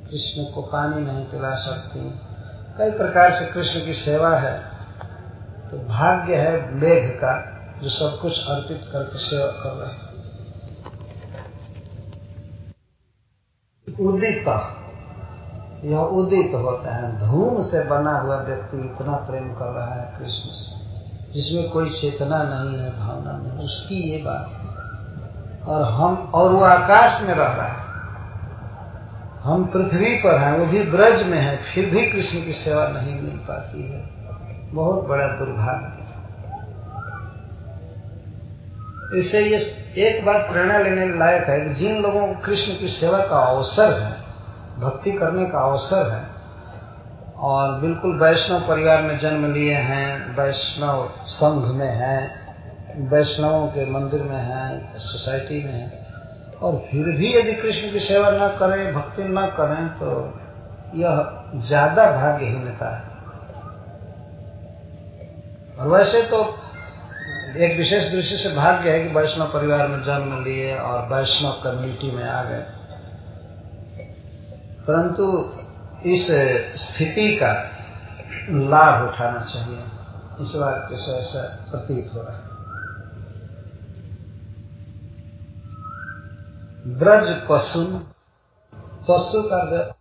कृष्ण को पानी नहीं पिला सकते। कई प्रकार से कृष्ण की सेवा है। तो भाग्य है मेघ का, जो सब कुछ अर्पित करके सेवा कर रहे उदित। यह उदित होता है। धूम से बना हुआ व्यक्ति इतना प्रेम कर रहा है कृष्ण से। जिसमें कोई चेतना नहीं है, भावना नहीं उसकी ये बात है। और हम, और वो आकाश में रह रहा है। हम पृथ्वी पर हैं, वो भी ब्रज में है, फिर भी कृष्ण की सेवा नहीं मिल पाती है। बहुत बड़ा दुर्भाग्य। इसे ये एक बात प्रेरणा लेने लायक है कि जिन लोगों को कृष्ण की सेवा का अवसर है, भक्ति करने का अवसर है और बिल्कुल वैष्णव परिवार में जन्म लिए हैं, वैष्णव संघ में हैं, वैष्णवों के मंदिर में हैं, सोसाइटी में हैं। और फिर भी यदि कृष्ण की सेवा न करें, भक्ति न करें तो यह ज़्यादा भाग्यहीनता है। और वैसे तो एक विशेष दृष्टि से भाग्य है कि वैष्णव परिवार में जन्म लिए और वैष्णव कम्युनिटी में आ गए। परंतु इस स्थिति का लाभ उठाना चाहिए। इस वाक्य से ऐसा प्रतीत हो रहा है। ब्रज पशु पशु का